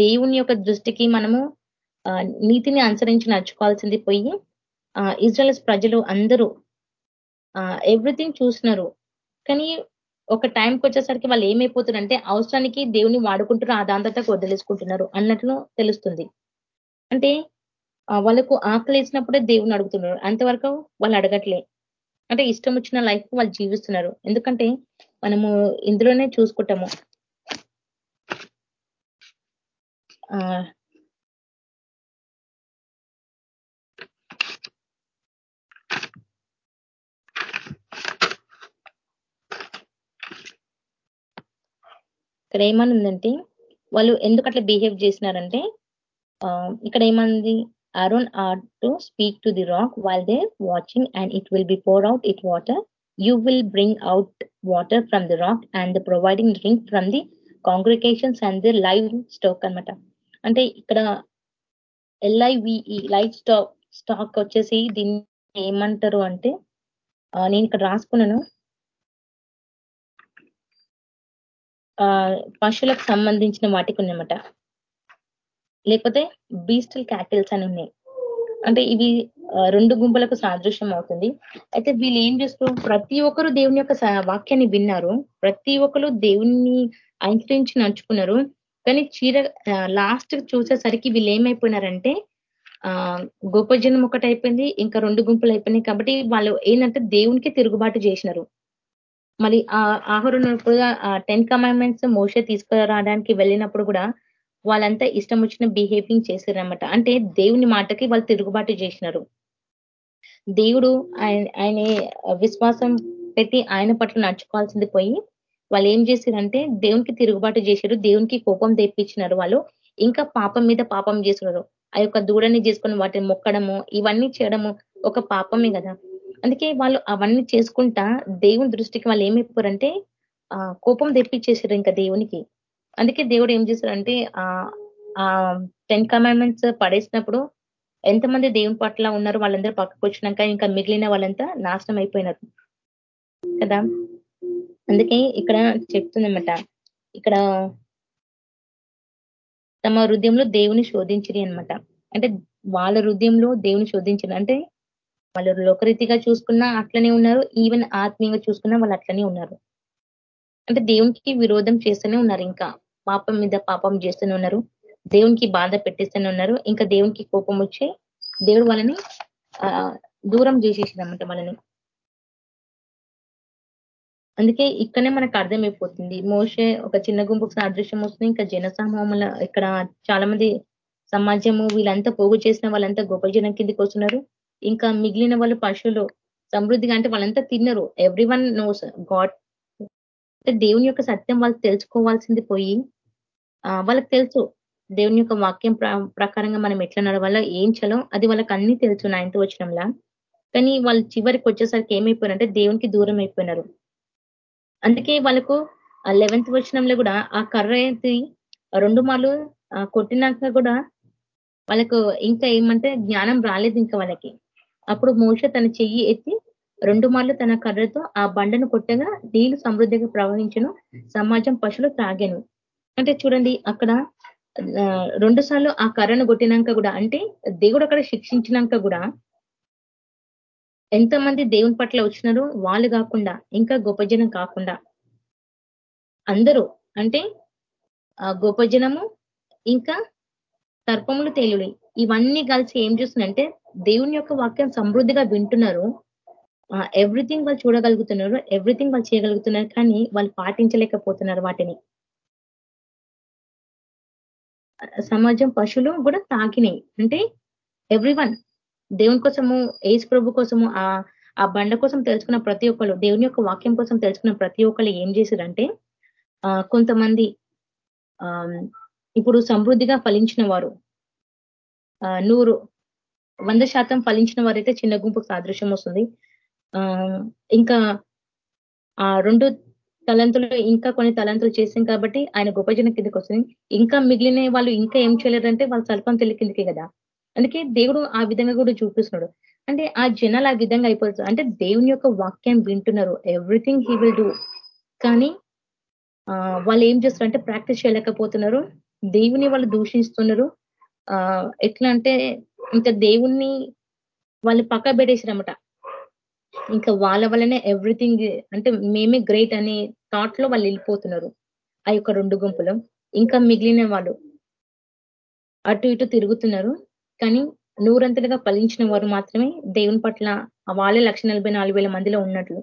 దేవుని యొక్క దృష్టికి మనము నీతిని అనుసరించి నడుచుకోవాల్సింది పోయి ఇజ్రాయల్స్ ప్రజలు అందరూ ఎవ్రీథింగ్ చూసినారు. కానీ ఒక టైంకి వచ్చేసరికి వాళ్ళు ఏమైపోతున్నారంటే అవసరానికి దేవుని వాడుకుంటున్నారు ఆ దాంతకు వదిలేసుకుంటున్నారు అన్నట్లు తెలుస్తుంది. అంటే వాళ్ళకు ఆకలి వేసినప్పుడే దేవుని అడుగుతున్నారు. అంతవరకు వాళ్ళు అడగట్లే. అంటే ఇష్టం వచ్చిన లైఫ్ వాళ్ళు జీవిస్తున్నారు. ఎందుకంటే మనము ఇందులోనే చూసుకుంటాము. ఇక్కడ ఏమనుందంటే వాళ్ళు ఎందుకు అట్లా బిహేవ్ చేసినారంటే ఇక్కడ ఏమంది Aaron are to speak to the rock while they watching and it will be pour out it water you will bring out water from the rock and providing drink from the congregations and the livestock అనమాట అంటే ఇక్కడ LIVE life stock stock వచ్చేసి దీన్ని ఏమంటారు అంటే నేను ఇక్కడ రాసుకున్నాను. పశువులకు సంబంధించిన వాటికి ఉన్నమాట లేకపోతే బీస్టల్ క్యాటిల్స్ అని ఉన్నాయి. అంటే ఇవి రెండు గుంపులకు సాదృశ్యం అవుతుంది. అయితే వీళ్ళు ఏం చేస్తారు ప్రతి ఒక్కరు దేవుని యొక్క వాక్యాన్ని విన్నారు. ప్రతి ఒక్కరు దేవుణ్ణి అనుసరించి నడుచుకున్నారు. కానీ చీర లాస్ట్ చూసేసరికి వీళ్ళు ఏమైపోయినారంటే ఆ గొప్ప జనం ఒకటి అయిపోయింది ఇంకా రెండు గుంపులు అయిపోయినాయి కాబట్టి వాళ్ళు ఏంటంటే దేవునికి తిరుగుబాటు చేసినారు. మరి ఆ ఆహారం టెన్ కమాండ్మెంట్స్ మోసే తీసుకురావడానికి వెళ్ళినప్పుడు కూడా వాళ్ళంతా ఇష్టం వచ్చిన బిహేవింగ్ చేశారనమాట అంటే దేవుని మాటకి వాళ్ళు తిరుగుబాటు చేసినారు. దేవుడు ఆయన ఆయన విశ్వాసం పెట్టి ఆయన పట్ల నడుచుకోవాల్సింది పోయి వాళ్ళు ఏం చేశారంటే దేవునికి తిరుగుబాటు చేశారు. దేవునికి కోపం తెప్పించినారు వాళ్ళు. ఇంకా పాపం మీద పాపం చేస్తున్నారు. ఆ యొక్క దూడని చేసుకుని వాటిని మొక్కడము ఇవన్నీ చేయడము ఒక పాపమే కదా. అందుకే వాళ్ళు అవన్నీ చేసుకుంటా దేవుని దృష్టికి వాళ్ళు ఏమైపోయారంటే ఆ కోపం తెప్పించేసారు ఇంకా దేవునికి. అందుకే దేవుడు ఏం చేశారంటే ఆ టెన్ కమాండ్మెంట్స్ పడేసినప్పుడు ఎంతమంది దేవుని పట్ల ఉన్నారు వాళ్ళందరూ పక్కకు వచ్చినాక ఇంకా మిగిలిన వాళ్ళంతా నాశనం అయిపోయినారు. కదా? అందుకే ఇక్కడ చెప్తుందన్నమాట. ఇక్కడ తమ హృదయంలో దేవుని శోధించరి అనమాట అంటే వాళ్ళ హృదయంలో దేవుని శోధించిన అంటే వాళ్ళు లోకరీతిగా చూసుకున్నా అట్లనే ఉన్నారు. ఈవెన్ ఆత్మీయంగా చూసుకున్నా వాళ్ళు అట్లనే ఉన్నారు. అంటే దేవునికి విరోధం చేస్తూనే ఉన్నారు ఇంకా. పాపం మీద పాపం చేస్తూనే ఉన్నారు. దేవునికి బాధ పెట్టిస్తూనే ఉన్నారు. ఇంకా దేవునికి కోపం వచ్చి దేవుడు వాళ్ళని దూరం చేసేసిందన్నమాట వాళ్ళని. అందుకే ఇక్కడనే మనకు అర్థమైపోతుంది. మోసే ఒక చిన్న గుంపుకు సాదృశ్యం వస్తుంది. ఇంకా జనసమూహముల ఇక్కడ చాలా మంది సమాజము వీళ్ళంతా పోగు చేసిన వాళ్ళంతా గొప్ప జనం కిందికి వస్తున్నారు. ఇంకా మిగిలిన వాళ్ళు పశువులు సమృద్ధిగా అంటే వాళ్ళంతా తిన్నారు. ఎవ్రీ వన్ నోస్ గాడ్ అంటే దేవుని యొక్క సత్యం వాళ్ళు తెలుసుకోవాల్సింది పోయి వాళ్ళకి తెలుసు దేవుని యొక్క వాక్యం ప్రకారంగా మనం ఎట్లా నడవాలో ఏం చలో అది వాళ్ళకి అన్ని తెలుసు నైన్త్ వచ్చినంలా కానీ వాళ్ళు చివరికి వచ్చేసరికి ఏమైపోయినారంటే దేవునికి దూరం అయిపోయినారు. అందుకే వాళ్ళకు లెవెన్త్ వచ్చినంలో కూడా ఆ కర్ర ఎత్తి రెండు మార్లు కొట్టినాక కూడా వాళ్ళకు ఇంకా ఏమంటే జ్ఞానం రాలేదు ఇంకా వాళ్ళకి. అప్పుడు మోష తన చెయ్యి ఎత్తి రెండు మార్లు తన కర్రతో ఆ బండను కొట్టగా నీళ్ళు సమృద్ధిగా ప్రవహించను సమాజం పశువులు త్రాగాను. అంటే చూడండి అక్కడ రెండు సార్లు ఆ కర్రను కొట్టినాక కూడా అంటే దేవుడు అక్కడ శిక్షించినాక కూడా ఎంతమంది దేవుని పట్ల వచ్చినారో వాళ్ళు కాకుండా ఇంకా గొప్ప జనం కాకుండా. అందరూ అంటే ఆ గొప్ప జనము ఇంకా తర్పములు తేలుడి. ఇవన్నీ కలిసి ఏం చూస్తుందంటే దేవుని యొక్క వాక్యం సమృద్ధిగా వింటున్నారు. ఎవ్రీథింగ్ వాళ్ళు చూడగలుగుతున్నారు ఎవ్రీథింగ్ వాళ్ళు చేయగలుగుతున్నారు కానీ వాళ్ళు పాటించలేకపోతున్నారు వాటిని. సమాజం పశువులు కూడా తాకినాయి. అంటే ఎవ్రీ దేవుని కోసము ఏజ్ ప్రభు కోసము ఆ ఆ బండ కోసం తెలుసుకున్న ప్రతి ఒక్కరు దేవుని యొక్క వాక్యం కోసం తెలుసుకున్న ప్రతి ఒక్కరు ఏం చేశారంటే కొంతమంది ఇప్పుడు సమృద్ధిగా ఫలించిన వారు నూరు వంద శాతం ఫలించిన వారైతే చిన్న గుంపుకు సాదృశ్యం వస్తుంది. ఇంకా ఆ రెండు తలంతులు ఇంకా కొన్ని తలంతులు చేసాం కాబట్టి ఆయన గొప్ప కిందకి వస్తుంది. ఇంకా మిగిలిన వాళ్ళు ఇంకా ఏం చేయలేదంటే వాళ్ళు స్వల్పం తెలి కిందకే కదా. అందుకే దేవుడు ఆ విధంగా కూడా చూపిస్తున్నాడు. అంటే ఆ జనాలు ఆ విధంగా అయిపోతుంది అంటే దేవుని యొక్క వాక్యం వింటున్నారు. ఎవ్రీథింగ్ హీ విల్ డూ కానీ వాళ్ళు ఏం చేస్తారు అంటే ప్రాక్టీస్ చేయలేకపోతున్నారు. దేవుని వాళ్ళు దూషిస్తున్నారు. ఎట్లా అంటే ఇంకా దేవుణ్ణి వాళ్ళు పక్క పెట్టేసారన్నమాట. ఇంకా వాళ్ళ వల్లనే ఎవ్రీథింగ్ అంటే మేమే గ్రేట్ అనే థాట్లో వాళ్ళు వెళ్ళిపోతున్నారు. ఆ యొక్క రెండు గుంపులు. ఇంకా మిగిలిన వాళ్ళు అటు ఇటు తిరుగుతున్నారు. కానీ నూరంతలుగా ఫలించిన వారు మాత్రమే దేవుని పట్ల వాళ్ళే లక్ష మందిలో ఉన్నట్లు.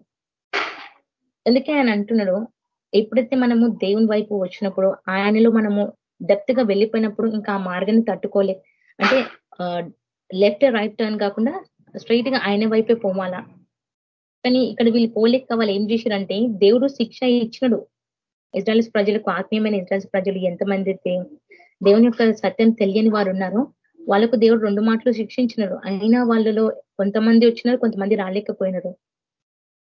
ఎందుకే ఆయన అంటున్నాడు ఎప్పుడైతే మనము దేవుని వైపు వచ్చినప్పుడు ఆయనలో మనము డెప్త్గా వెళ్ళిపోయినప్పుడు ఇంకా ఆ మార్గాన్ని తట్టుకోలే. అంటే లెఫ్ట్ రైట్ టర్న్ కాకుండా స్ట్రైట్గా ఆయన వైపే పోవాలా. కానీ ఇక్కడ వీళ్ళు పోలేక వాళ్ళు ఏం చేశారంటే దేవుడు శిక్ష ఇచ్చినడు. ఇజ్రాయల్స్ ప్రజలకు ఆత్మీయమైన ఇజ్రాయల్స్ ప్రజలు ఎంతమంది దేవుని యొక్క సత్యం తెలియని వారు ఉన్నారో వాళ్ళకు దేవుడు రెండు మాటలు శిక్షించినారు అయినా వాళ్ళలో కొంతమంది వచ్చినారు కొంతమంది రాలేకపోయినారు.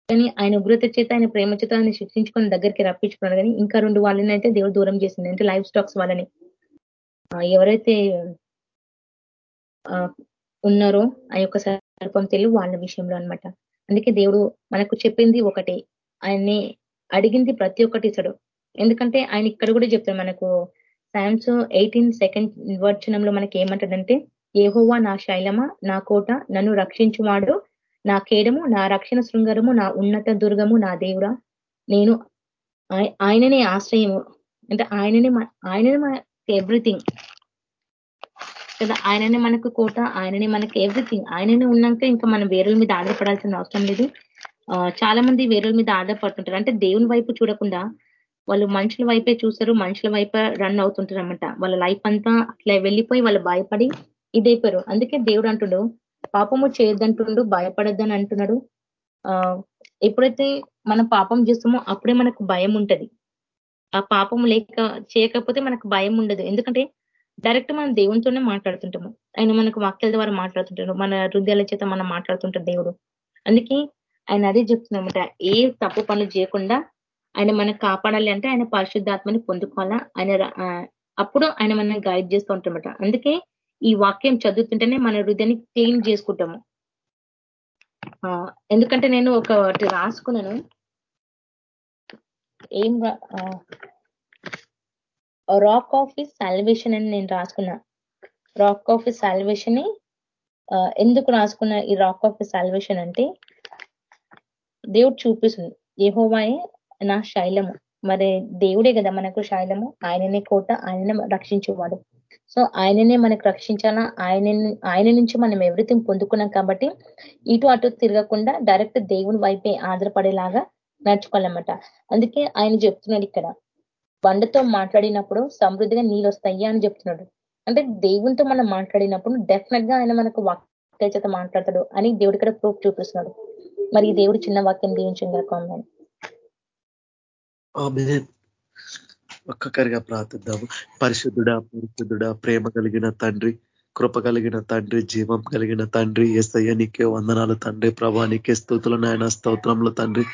కానీ ఆయన ఉగ్రత చేత ఆయన ప్రేమ చేత ఆయన శిక్షించుకొని దగ్గరికి రప్పించుకున్నారు కానీ ఇంకా రెండు వాళ్ళని అయితే దేవుడు దూరం చేసింది. అంటే లైఫ్ స్టాక్స్ వాళ్ళని. ఎవరైతే ఉన్నారో ఆ యొక్క సర్పం తెలివి వాళ్ళ విషయంలో అనమాట అందుకే దేవుడు మనకు చెప్పింది ఒకటే. ఆయన్ని అడిగింది ప్రతి ఒక్కటి ఇస్తాడు. ఎందుకంటే ఆయన ఇక్కడ కూడా చెప్తాడు మనకు సైన్స్ ఎయిటీన్ సెకండ్ వర్చనంలో మనకి ఏమంటదంటే ఏహోవా నా శైలమ నా కోట నన్ను రక్షించువాడు. నా కేడము నా రక్షణ శృంగరము నా ఉన్నత దుర్గము నా దేవుడా. నేను ఆయననే ఆశ్రయము. అంటే ఆయననే ఆయననే ఎవ్రీథింగ్ కదా ఆయననే మనకు కోట ఆయననే మనకి ఎవ్రీథింగ్ ఆయననే ఉన్నాక ఇంకా మనం వేరుల మీద ఆధారపడాల్సిన అవసరం లేదు. చాలా మంది వేరుల మీద ఆధారపడుతుంటారు. అంటే దేవుని వైపు చూడకుండా వాళ్ళు మనుషుల వైపే చూస్తారు మనుషుల వైపే రన్ అవుతుంటారు అనమాట వాళ్ళ లైఫ్ అంతా అట్లా వెళ్ళిపోయి వాళ్ళు భయపడి ఇదైపోయారు. అందుకే దేవుడు అంటుడు పాపము చేయొద్దంటుండు భయపడొద్దని అంటున్నాడు. ఆ ఎప్పుడైతే మనం పాపం చేస్తామో అప్పుడే మనకు భయం ఉంటది. ఆ పాపం లేక చేయకపోతే మనకు భయం ఉండదు. ఎందుకంటే డైరెక్ట్ మనం దేవునితోనే మాట్లాడుతుంటాము. ఆయన మనకు వాక్యాల ద్వారా మాట్లాడుతుంటాడు. మన హృదయాల చేత మనం మాట్లాడుతుంటాడు దేవుడు. అందుకే ఆయన అదే చెప్తున్నమాట ఏ తప్పు పనులు చేయకుండా ఆయన మనం కాపాడాలి అంటే ఆయన పరిశుద్ధాత్మని పొందుకోవాలా? ఆయన అప్పుడు ఆయన మనం గైడ్ చేస్తూ ఉంటామట అందుకే ఈ వాక్యం చదువుతుంటేనే మన హృదయాన్ని క్లీన్ చేసుకుంటాము. ఎందుకంటే నేను ఒకటి రాసుకున్నాను. ఏం రాక్ ఆఫీస్ సాల్వేషన్ అని నేను రాసుకున్నా. రాక్ ఆఫీస్ సాల్వేషన్ ఎందుకు రాసుకున్న ఈ రాక్ ఆఫీస్ సాల్వేషన్ అంటే దేవుడు చూపిస్తుంది. ఏహోవాయే నా శైలము. మరి దేవుడే కదా మనకు శైలము. ఆయననే కోట ఆయననే రక్షించేవాడు. సో ఆయననే మనకు రక్షించాలా? ఆయన ఆయన నుంచి మనం ఎవ్రీథింగ్ పొందుకున్నాం కాబట్టి ఇటు అటు తిరగకుండా డైరెక్ట్ దేవుని వైపే ఆధారపడేలాగా నడుచుకోవాలన్నమాట. అందుకే ఆయన చెప్తున్నాడు ఇక్కడ బండతో మాట్లాడినప్పుడు సమృద్ధిగా నీళ్ళు వస్తాయి అని చెప్తున్నాడు. అంటే దేవునితో మనం మాట్లాడినప్పుడు డెఫినెట్గా ఆయన మనకు వాక్య చేత మాట్లాడతాడు అని దేవుడి ఇక్కడ ప్రూఫ్ చూపిస్తున్నాడు. మరి దేవుడు చిన్న వాక్యం దీవించింది కామెంట్ ఒక్కొక్కరిగా ప్రార్థిద్దాము. పరిశుద్ధుడా పరిశుద్ధుడా ప్రేమ కలిగిన తండ్రి కృప కలిగిన తండ్రి జీవం కలిగిన తండ్రి ఎస్ఐ నీకే వందనాలు తండ్రి ప్రభా నీకే స్థుతులు నాయన స్తోత్రంలో తండ్రి.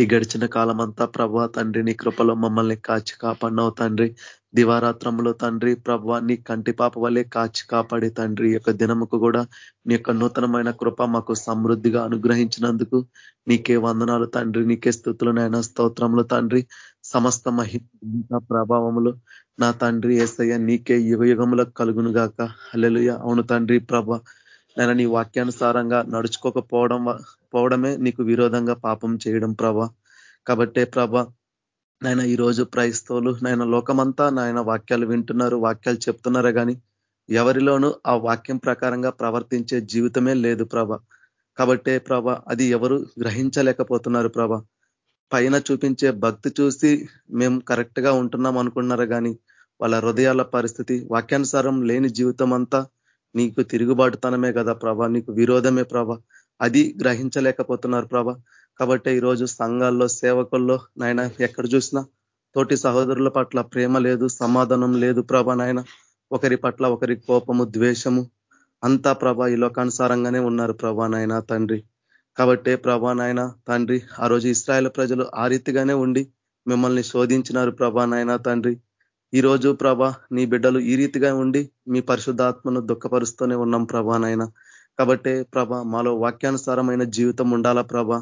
ఈ గడిచిన కాలం అంతా ప్రభా తండ్రి నీ కృపలో మమ్మల్ని కాచి కాపాడినావు తండ్రి. దివారాత్రంలో తండ్రి ప్రభా నీ కంటి పాప వల్లే కాచి కాపాడి తండ్రి యొక్క దినముకు కూడా నీ యొక్క నూతనమైన కృప మాకు సమృద్ధిగా అనుగ్రహించినందుకు నీకే వందనాలు తండ్రి నీకే స్థుతులు నాయన. స్తోత్రంలో తండ్రి. సమస్త మహిళ ప్రభావములు నా తండ్రి ఏసయ్య నీకే యుగ యుగములకు కలుగును గాక. అల్లెలుయ అవును తండ్రి ప్రభ నేను నీ వాక్యానుసారంగా నడుచుకోకపోవడం పోవడమే నీకు విరోధంగా పాపం చేయడం ప్రభ. కాబట్టే ప్రభ నాయన ఈరోజు క్రైస్తవులు నాయన లోకమంతా నాయన వాక్యాలు వింటున్నారు వాక్యాలు చెప్తున్నారే కానీ ఎవరిలోనూ ఆ వాక్యం ప్రకారంగా ప్రవర్తించే జీవితమే లేదు ప్రభ. కాబట్టే ప్రభ అది ఎవరు గ్రహించలేకపోతున్నారు ప్రభ. పైన చూపించే భక్తి చూసి మేము కరెక్ట్గా ఉంటున్నాం అనుకున్నారు కానీ వాళ్ళ హృదయాల పరిస్థితి వాక్యానుసారం లేని జీవితం అంతా నీకు తిరుగుబాటుతనమే కదా ప్రభ నీకు విరోధమే ప్రభ. అది గ్రహించలేకపోతున్నారు ప్రభ. కాబట్టి ఈరోజు సంఘాల్లో సేవకుల్లో నాయన ఎక్కడ చూసినా తోటి సహోదరుల పట్ల ప్రేమ లేదు సమాధానం లేదు ప్రభా నాయన. ఒకరి పట్ల ఒకరి కోపము ద్వేషము అంతా ప్రభా ఈ లోకానుసారంగానే ఉన్నారు ప్రభా నాయన తండ్రి. కాబట్టే ప్రభా నాయన తండ్రి ఆ రోజు ఇస్రాయల్ ప్రజలు ఆ రీతిగానే ఉండి మిమ్మల్ని శోధించినారు ప్రభా నాయన తండ్రి. ఈ రోజు నీ బిడ్డలు ఈ రీతిగా ఉండి మీ పరిశుద్ధాత్మను దుఃఖపరుస్తూనే ఉన్నాం ప్రభా నాయన. కాబట్టే ప్రభ మాలో వాక్యానుసారమైన జీవితం ఉండాలా ప్రభ?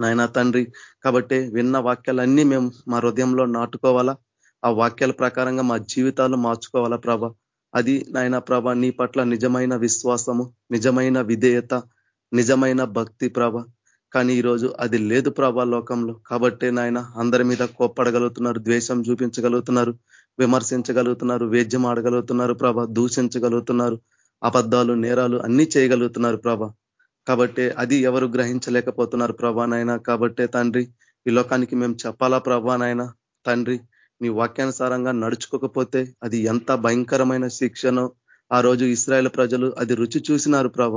నాయన తండ్రి కాబట్టి విన్న వాక్యాలన్నీ మేము మా హృదయంలో నాటుకోవాలా? ఆ వాక్యాల ప్రకారంగా మా జీవితాలు మార్చుకోవాలా ప్రభ? అది నాయన ప్రభ నీ పట్ల నిజమైన విశ్వాసము నిజమైన విధేయత నిజమైన భక్తి ప్రభ. కానీ ఈరోజు అది లేదు ప్రభా లోకంలో. కాబట్టే నాయన అందరి మీద కోప్పడగలుగుతున్నారు ద్వేషం చూపించగలుగుతున్నారు విమర్శించగలుగుతున్నారు వేద్యం ఆడగలుగుతున్నారు ప్రభ దూషించగలుగుతున్నారు అబద్ధాలు నేరాలు అన్ని చేయగలుగుతున్నారు ప్రభ. కాబట్టి అది ఎవరు గ్రహించలేకపోతున్నారు ప్రభా కాబట్టే తండ్రి ఈ లోకానికి మేము చెప్పాలా ప్రభానైనా? తండ్రి నీ వాక్యానుసారంగా నడుచుకోకపోతే అది ఎంత భయంకరమైన శిక్షనో. ఆ రోజు ఇస్రాయేల్ ప్రజలు అది రుచి చూసినారు ప్రభ.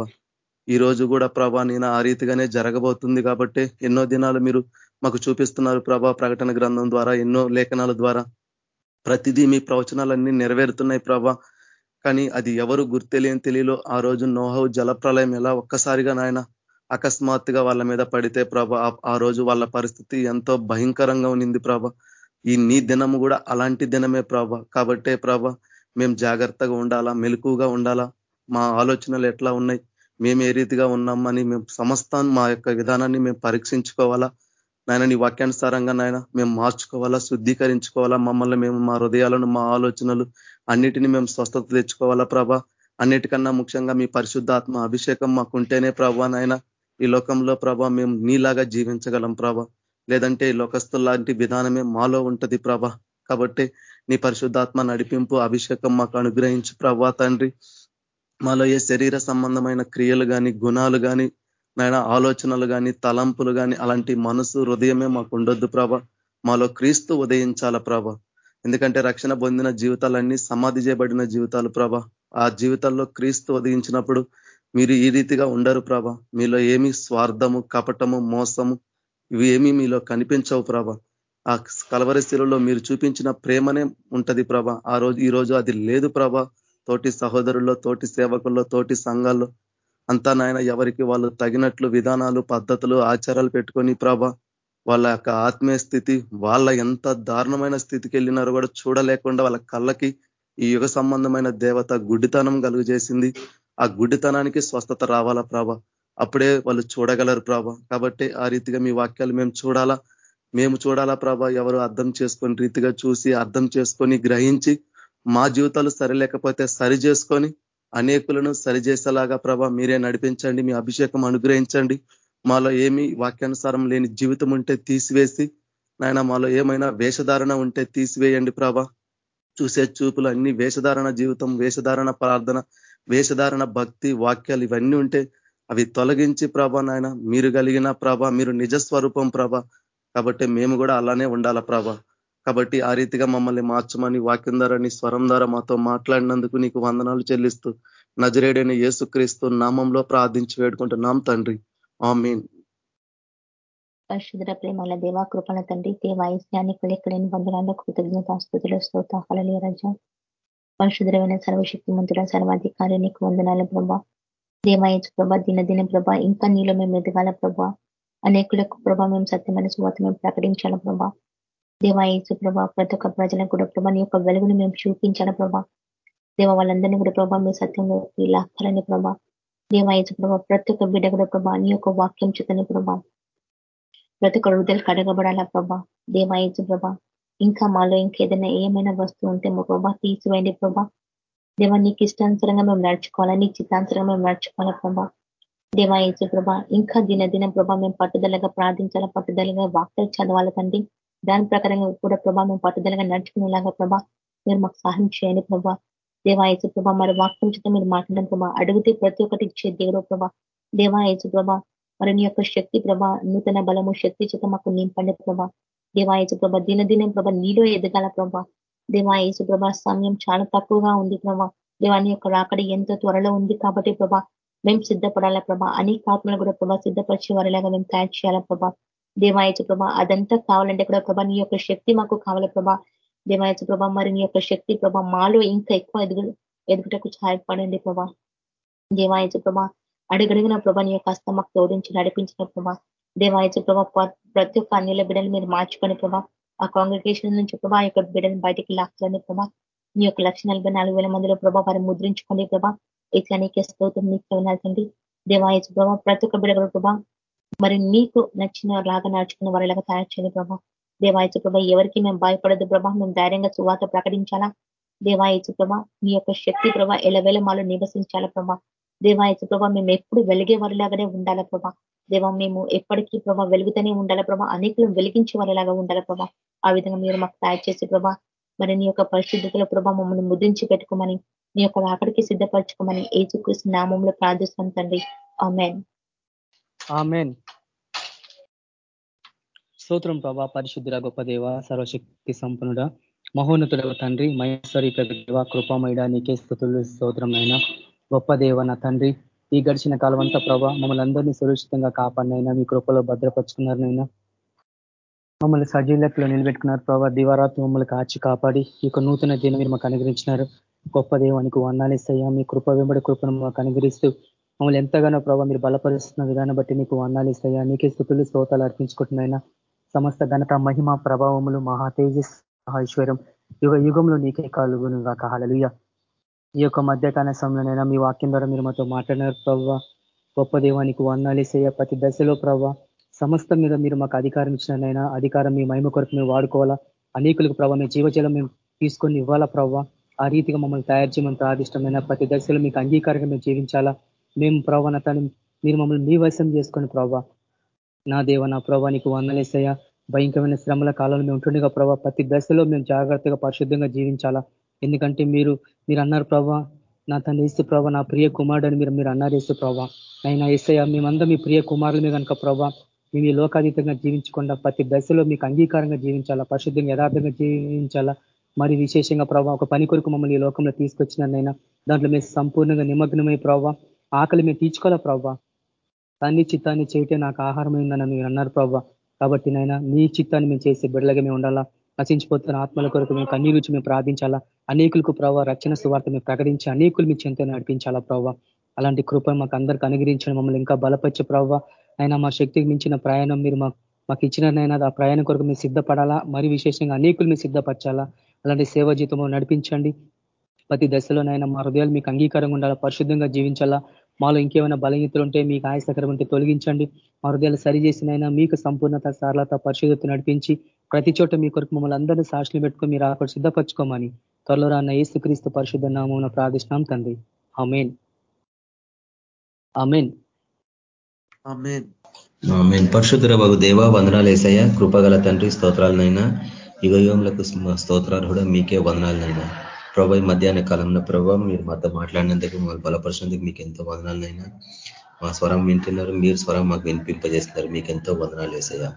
ఈ రోజు కూడా ప్రభా నేను ఆ రీతిగానే జరగబోతుంది కాబట్టి ఎన్నో దినాలు మీరు మాకు చూపిస్తున్నారు ప్రభా ప్రకటన గ్రంథం ద్వారా ఎన్నో లేఖనాల ద్వారా. ప్రతిదీ మీ ప్రవచనాలన్నీ నెరవేరుతున్నాయి ప్రభా. కానీ అది ఎవరు గుర్తెలియని తెలియలో ఆ రోజు నోహవు జలప్రలయం ఎలా ఒక్కసారిగా నాయన అకస్మాత్తుగా వాళ్ళ మీద పడితే ప్రభ ఆ రోజు వాళ్ళ పరిస్థితి ఎంతో భయంకరంగా ఉన్నింది ప్రభ. ఈ నీ దినము కూడా అలాంటి దినమే ప్రభ. కాబట్టే ప్రభ మేము జాగ్రత్తగా ఉండాలా మెలకుగా ఉండాలా? మా ఆలోచనలు ఎట్లా ఉన్నాయి? మేము ఏ రీతిగా ఉన్నామని మేము సమస్తాన్ని మా యొక్క విధానాన్ని మేము పరీక్షించుకోవాలా? నాయన నీ వాక్యానుసారంగా నాయన మేము మార్చుకోవాలా శుద్ధీకరించుకోవాలా? మమ్మల్ని మేము మా హృదయాలను మా ఆలోచనలు అన్నిటిని మేము స్వస్థత తెచ్చుకోవాలా ప్రభ? అన్నిటికన్నా ముఖ్యంగా మీ పరిశుద్ధాత్మ అభిషేకం మాకుంటేనే ప్రభా నాయన. ఈ లోకంలో ప్రభా మేము నీలాగా జీవించగలం ప్రభ. లేదంటే లోకస్తులాంటి విధానమే మాలో ఉంటది ప్రభ. కాబట్టి నీ పరిశుద్ధాత్మ నడిపింపు అభిషేకం మాకు అనుగ్రహించి ప్రభా తండ్రి. మాలో ఏ శరీర సంబంధమైన క్రియలు కానీ గుణాలు కానీ నాయన ఆలోచనలు కానీ తలంపులు కానీ అలాంటి మనసు హృదయమే మాకు ఉండొద్దు ప్రభ. మాలో క్రీస్తు ఉదయించాల ప్రభ. ఎందుకంటే రక్షణ పొందిన జీవితాలన్నీ సమాధి చేయబడిన జీవితాలు ప్రభ. ఆ జీవితాల్లో క్రీస్తు ఉదయించినప్పుడు మీరు ఈ రీతిగా ఉండరు ప్రభ. మీలో ఏమి స్వార్థము కపటము మోసము ఇవి ఏమీ మీలో కనిపించవు ప్రభ. ఆ కలవరి స్థితిలో మీరు చూపించిన ప్రేమనే ఉంటది ప్రభ. ఆ రోజు ఈ రోజు అది లేదు ప్రభ. తోటి సహోదరుల్లో తోటి సేవకుల్లో తోటి సంఘాల్లో అంతా నాయన ఎవరికి వాళ్ళు తగినట్లు విధానాలు పద్ధతులు ఆచారాలు పెట్టుకొని ప్రభ వాళ్ళ యొక్క ఆత్మీయ స్థితి వాళ్ళ ఎంత దారుణమైన స్థితికి వెళ్ళినారో కూడా చూడలేకుండా వాళ్ళ కళ్ళకి ఈ యుగ సంబంధమైన దేవత గుడ్డితనం కలుగు చేసింది. ఆ గుడ్డితనానికి స్వస్థత రావాలా ప్రభ? అప్పుడే వాళ్ళు చూడగలరు ప్రభ. కాబట్టి ఆ రీతిగా మీ వాక్యాలు మేము చూడాలా? మేము చూడాలా ప్రభ? ఎవరు అర్థం చేసుకొని రీతిగా చూసి అర్థం చేసుకొని గ్రహించి మా జీవితాలు సరిలేకపోతే సరి చేసుకొని అనేకులను సరిచేసేలాగా ప్రభ మీరే నడిపించండి మీ అభిషేకం అనుగ్రహించండి. మాలో ఏమి వాక్యానుసారం లేని జీవితం ఉంటే తీసివేసి నాయన మాలో ఏమైనా వేషధారణ ఉంటే తీసివేయండి ప్రభ. చూసే చూపులు అన్ని వేషధారణ జీవితం వేషధారణ ప్రార్థన వేషధారణ భక్తి వాక్యాలు ఇవన్నీ ఉంటే అవి తొలగించి ప్రభ నాయన మీరు కలిగిన ప్రభ మీరు నిజస్వరూపం ప్రభ. కాబట్టి మేము కూడా అలానే ఉండాల ప్రభ. కాబట్టి ఆ రీతిగా మమ్మల్ని మార్చమని వాక్యం ద్వారా నీ స్వరం ద్వారా మాతో మాట్లాడినందుకు నీకు వందనాలు చెల్లిస్తూ నజరేడైన యేసుక్రీస్తు నామంలో ప్రార్థించి వేడుకుంటున్నాం తండ్రి. ఆమీన్. పరిశుద్ర ప్రేమల దేవా కృపణ తండ్రి దేవాయస్యానికి ఎక్కడైన బంధురాల్లో కృతజ్ఞతాస్తుతులు స్తోతాహలే రజ. పరిశుద్రమైన సర్వశక్తి మంతుల సర్వాధికారి నీకు వందనాల ప్రభా. దేవాయచు ప్రభా దినదిన ప్రభా ఇంకా నీలో మేము ఎదగాల ప్రభా. అనేకులకు ప్రభా మేము సత్యమైన సువాత మేము ప్రకటించాల ప్రభా. దేవాయసు ప్రభా ప్రతి ఒక్క ప్రజలకు కూడా ప్రభా నీ యొక్క వెలుగుని మేము చూపించాల ప్రభా. దేవ వాళ్ళందరినీ కూడా ప్రభా మీ సత్యంలో లాక్కాలని ప్రభా. దేవాయచ ప్రభా ప్రతి ఒక్క బిడ్డ కూడా ప్రభా నీ యొక్క వాక్యం చుతని ప్రభా ప్రతి ఒక్క హృదయాలు కడగబడాలా ప్రభా దేవాయచ ప్రభా ఇంకా మాలో ఇంకేదైనా ఏమైనా వస్తువు ఉంటే మా ప్రభా తీసివేయండి ప్రభా. దేవా నీకు ఇష్టానుసరంగా మేము నడుచుకోవాలా నీ చిత్తానుసరంగా మేము నడుచుకోవాలా ప్రభా. దేవాయచ ప్రభా ఇంకా దినదిన ప్రభా మేము పట్టుదలగా ప్రార్థించాలా పట్టుదలగా వాక్యాలు చదవాలి తండ్రి. దాని ప్రకారంగా కూడా ప్రభా మేము పట్టుదలగా నడుచుకునేలాగా ప్రభా మీరు మాకు సహాయం చేయండి ప్రభా. దేవాయసు ప్రభా మరి వాక్యం చేత మీరు మాట్లాడడం ప్రభా అడిగితే ప్రతి ఒక్కటి ఇచ్చే దేవుడు ప్రభా. దేవాయసు ప్రభా మరి నీ యొక్క శక్తి ప్రభా నూతన బలము శక్తి చేత మాకు నింపండి ప్రభా. దేవాయసు ప్రభా దినదినం ప్రభ నీలో ఎదగాల ప్రభా. దేవాయసు ప్రభా సమయం చాలా తక్కువగా ఉంది ప్రభా. దేవాని యొక్క రాకడి ఎంతో త్వరలో ఉంది కాబట్టి ప్రభా మేము సిద్ధపడాలా ప్రభా. అనేక ఆత్మలు కూడా ప్రభా సిద్ధపరిచే వారిలాగా మేము తయారు చేయాలా ప్రభా. దేవాయచు ప్రభా అదంతా కావాలంటే కూడా ప్రభా నీ యొక్క శక్తి మాకు కావాలి ప్రభా. దేవాయచ ప్రభా మరి నీ యొక్క శక్తి ప్రభా మాలో ఇంకా ఎక్కువ ఎదుగు ఎదుగుటకు సహాయపడండి ప్రభా. దేవాయచ ప్రభా అడుగడిగిన ప్రభా నీ యొక్క హస్తం మాకు తోడించి నడిపించిన ప్రభా. దేవాయచ ప్రభా ప్రతి ఒక్క అన్యుల బిడ్డలు మీరు మార్చుకొని ప్రభా ఆ కాంగ్రిగేషన్ నుంచి ప్రభా యొక్క బిడ్డను బయటికి లాక్కండి ప్రభా. నీ యొక్క లక్ష నలభై నాలుగు వేల మందిలో ప్రభా వారిని ముద్రించుకోండి ప్రభా. ఇట్లా నీకే స్తోత్రం నీకే ఉన్నాల్సింది దేవాయచ ప్రభా ప్రతి ఒక్క బిడ్డ ప్రభా మరి నీకు నచ్చిన లాగా నడుచుకున్న వారిలాగా తయారు చేయండి ప్రభా. దేవాయచు ప్రభ ఎవరికి మేము భయపడదు ప్రభా మేము ధైర్యంగా సువాత ప్రకటించాలా? దేవాయచు ప్రభ మీ యొక్క శక్తి ప్రభ ఎలవేళ మాలో నివసించాలా ప్రభా? దేవాయచు ప్రభ మేము ఎప్పుడు వెలిగే వారిలాగానే ఉండాలా ప్రభా? దేవ మేము ఎప్పటికీ ప్రభా వెలుగుతూనే ఉండాలా ప్రభా? అనేకులను వెలిగించే వారిలాగా ఉండాలా ప్రభా? ఆ విధంగా మీరు మాకు తయారు చేసి ప్రభా మరి నీ యొక్క పరిశుద్ధతల ప్రభా మమ్మల్ని ముద్రించి పెట్టుకోమని నీ యొక్క అక్కడికి సిద్ధపరచుకోమని ఏచుకృష్ణ నామంలో ప్రార్థిస్తాం తండ్రి. ఆమెన్. ఆమెన్. స్తోత్రం ప్రభా పరిశుద్ధుర గొప్ప దేవ సర్వశక్తి సంపన్నుడ. మహోన్నతుడ తండ్రి మహేశ్వరి దేవ కృపమైడ నీకే స్థుతులు స్తోత్రమైన గొప్ప దేవ నా తండ్రి. ఈ గడిచిన కాలం అంతా ప్రభా మమ్మల్ని అందరినీ సురక్షితంగా కాపాడినైనా మీ కృపలో భద్రపరుచుకున్నారనైనా. మమ్మల్ని సజీలకులో నిలబెట్టుకున్నారు ప్రభా దివారాత్రి మమ్మల్ని కాచి కాపాడి ఈ యొక్క నూతన దీన్ని మీరు మాకు అనుగ్రహించినారు. గొప్ప దేవానికి వందాలిస్తాయా మీ కృప వెంబడి కృపను మాకు అనుగ్రహిస్తూ మమ్మల్ని ఎంతగానో ప్రభావ మీరు బలపరుస్తున్న విధానం బట్టి నీకు వర్ణాలు నీకే స్థుతులు శ్రోతాలు అర్పించుకుంటున్నాయినా. సమస్త ఘనత మహిమ ప్రభావములు మహా తేజస్ మహేశ్వరం యుగ యుగంలో నీకే కలుగును హలలుయ ఈ యొక్క మధ్యకాల సమయంలోనైనా మీ వాక్యం ద్వారా మీరు మాతో మాట్లాడినారు ప్రభావ గొప్ప దేవానికి వర్ణాలు ప్రతి దశలో ప్రవ్వ సమస్త మీద మీరు మాకు అధికారం ఇచ్చినైనా అధికారం మీ మహిమ కొరకు మేము వాడుకోవాలా? అనేకులకు ప్రభావ మీ జీవజలం మేము తీసుకొని ఇవ్వాలా ప్రవ్వ? ఆ రీతిగా మమ్మల్ని తయారు చేయమని ప్రాదిష్టమైన ప్రతి దశలో మీకు అంగీకారంగా మేము జీవించాలా? మేము ప్రభావ మీరు మమ్మల్ని మీ వశం చేసుకొని ప్రవ్వ. నా దేవ నా ప్రభానికి వందలేసయ్యా భయంకరమైన శ్రమల కాలంలో మేము ఉంటుండగా ప్రభావ ప్రతి దశలో మేము జాగ్రత్తగా పరిశుద్ధంగా జీవించాలా? ఎందుకంటే మీరు మీరు అన్నారు ప్రభా నా తను ఏసు ప్రభా నా ప్రియ కుమారుడు అని మీరు మీరు అన్నారు ఏసు ప్రభా. అయినా ఇస్తయ్య మేమందరం మీ ప్రియ కుమారులమే కనుక ప్రభా మేము ఈ లోకాతీతంగా జీవించకుండా ప్రతి దశలో మీకు అంగీకారంగా జీవించాలా? పరిశుద్ధంగా యథార్థంగా జీవించాలా? మరి విశేషంగా ప్రభావ ఒక పని కొరకు మమ్మల్ని ఈ లోకంలో తీసుకొచ్చినైనా దాంట్లో మేము సంపూర్ణంగా నిమగ్నమై ప్రభావ ఆకలి మేము తీర్చుకోవాలా ప్రభావ తన్ని చిత్తాన్ని చేయటే నాకు ఆహారమైందని మీరు అన్నారు ప్రభావ కాబట్టి నాయన నీ చిత్తాన్ని మేము చేసే బిడ్డలగా మేము ఉండాలా? నశించిపోతున్న ఆత్మల కొరకు మేము కన్నీరు రుచి మేము ప్రార్థించాలా? అనేకులకు ప్రభావ రక్షణ సువార్త మేము ప్రకటించి అనేకులు మీ చింతను నడిపించాలా ప్రభావ అలాంటి కృపను మాకు అందరికి అనుగ్రహించిన మమ్మల్ని ఇంకా బలపరిచే ప్రభావ అయినా మా శక్తికి మించిన ప్రయాణం మీరు మాకు ఇచ్చినైనా ఆ ప్రయాణం కొరకు మీరు సిద్ధపడాలా? మరి విశేషంగా అనేకులు మీరు సిద్ధపరచాలా? అలాంటి సేవ జీతము నడిపించండి. ప్రతి దశలోనైనా మా హృదయాలు మీకు అంగీకారంగా ఉండాలా? పరిశుద్ధంగా జీవించాలా? మాలో ఇంకేమైనా బలహీతలు ఉంటే మీకు ఆయాసకరం ఉంటే తొలగించండి. మా హృదయాలు సరి చేసినైనా మీకు సంపూర్ణత సరళత పరిశుద్ధత నడిపించి ప్రతి చోట మీ కొరకు మమ్మల్ని అందరినీ సాక్షులు పెట్టుకొని మీరు అక్కడ సిద్ధపరచుకోమని త్వరలో రాన్న ఏసుక్రీస్తు పరిశుద్ధ నామం ప్రార్థిష్టాం తండ్రి. అమేన్ అమేన్ పరిశుద్ధ బాబు దేవా వందనాలు వేసయ్యా కృపగల తండ్రి స్తోత్రాలనైనా యుగయోములకు స్తోత్రాలు కూడా మీకే వందనాలనైనా. ప్రభా మధ్యాహ్న కాలంలో ప్రభావ మీరు మాతో మాట్లాడినందుకు మమ్మల్ని బలపరిచినందుకు మీకు ఎంతో వందనాలనైనా మా స్వరం వింటున్నారు మీరు స్వరం మాకు వినిపింపజేస్తున్నారు. మీకు ఎంతో వందనాలు వేసయ్యా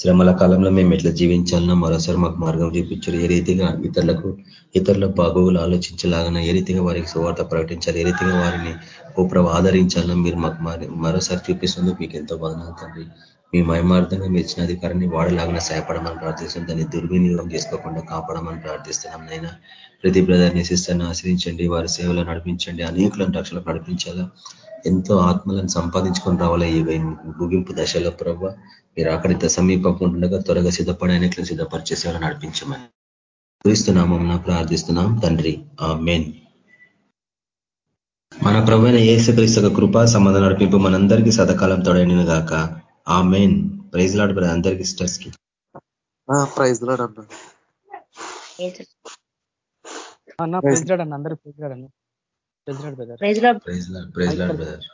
శ్రమల కాలంలో మేము ఎట్లా జీవించాలన్నా మరోసారి మాకు మార్గం చూపించారు. ఏ రీతిగా ఇతరులకు ఇతరుల బాగోగులు ఆలోచించలాగా ఏ రీతిగా వారికి సువార్త ప్రకటించాలి ఏ రీతిగా వారిని ఓ ప్రభు ఆదరించాలన్నా మీరు మాకు మరోసారి చూపిస్తుంది మీకు ఎంతో బాధనాలు తండ్రి. మీ మయమార్థంగా మీరు ఇచ్చిన అధికారాన్ని వాడలాగిన సహాయపడమని ప్రార్థిస్తున్నాం. దాన్ని దుర్వినియోగం చేసుకోకుండా కాపాడమని ప్రార్థిస్తున్నాం నైనా ప్రతి బ్రదర్ని సిస్టర్ని ఆశ్రయించండి వారి సేవలో నడిపించండి అనేకులను రక్షణ నడిపించాలా? ఎంతో ఆత్మలను సంపాదించుకొని రావాలా ఈ ముగింపు దశలో ప్రభావ మీరు అక్కడితో సమీపకుండా త్వరగా సిద్ధపడైనట్లు సిద్ధపరిచేసేవారు నడిపించమని క్రీస్తున్నామం ప్రార్థిస్తున్నాం తండ్రి. ఆ మెయిన్ మన ప్రవైన ఏసుక్రీస్తు కృపా సంబంధం నడిపింపు మనందరికీ సదకాలం తోడైన గాక. ఆ మెయిన్ ప్రైజ్ లాడ్ అందరికీ స్టర్స్కి. ప్రైజ్ లాడ్ అన్న. Praise Lord. అన్న అందరూ ప్రైజ్ లాడ్ అన్న. Praise Lord. Praise Lord praise Lord brother.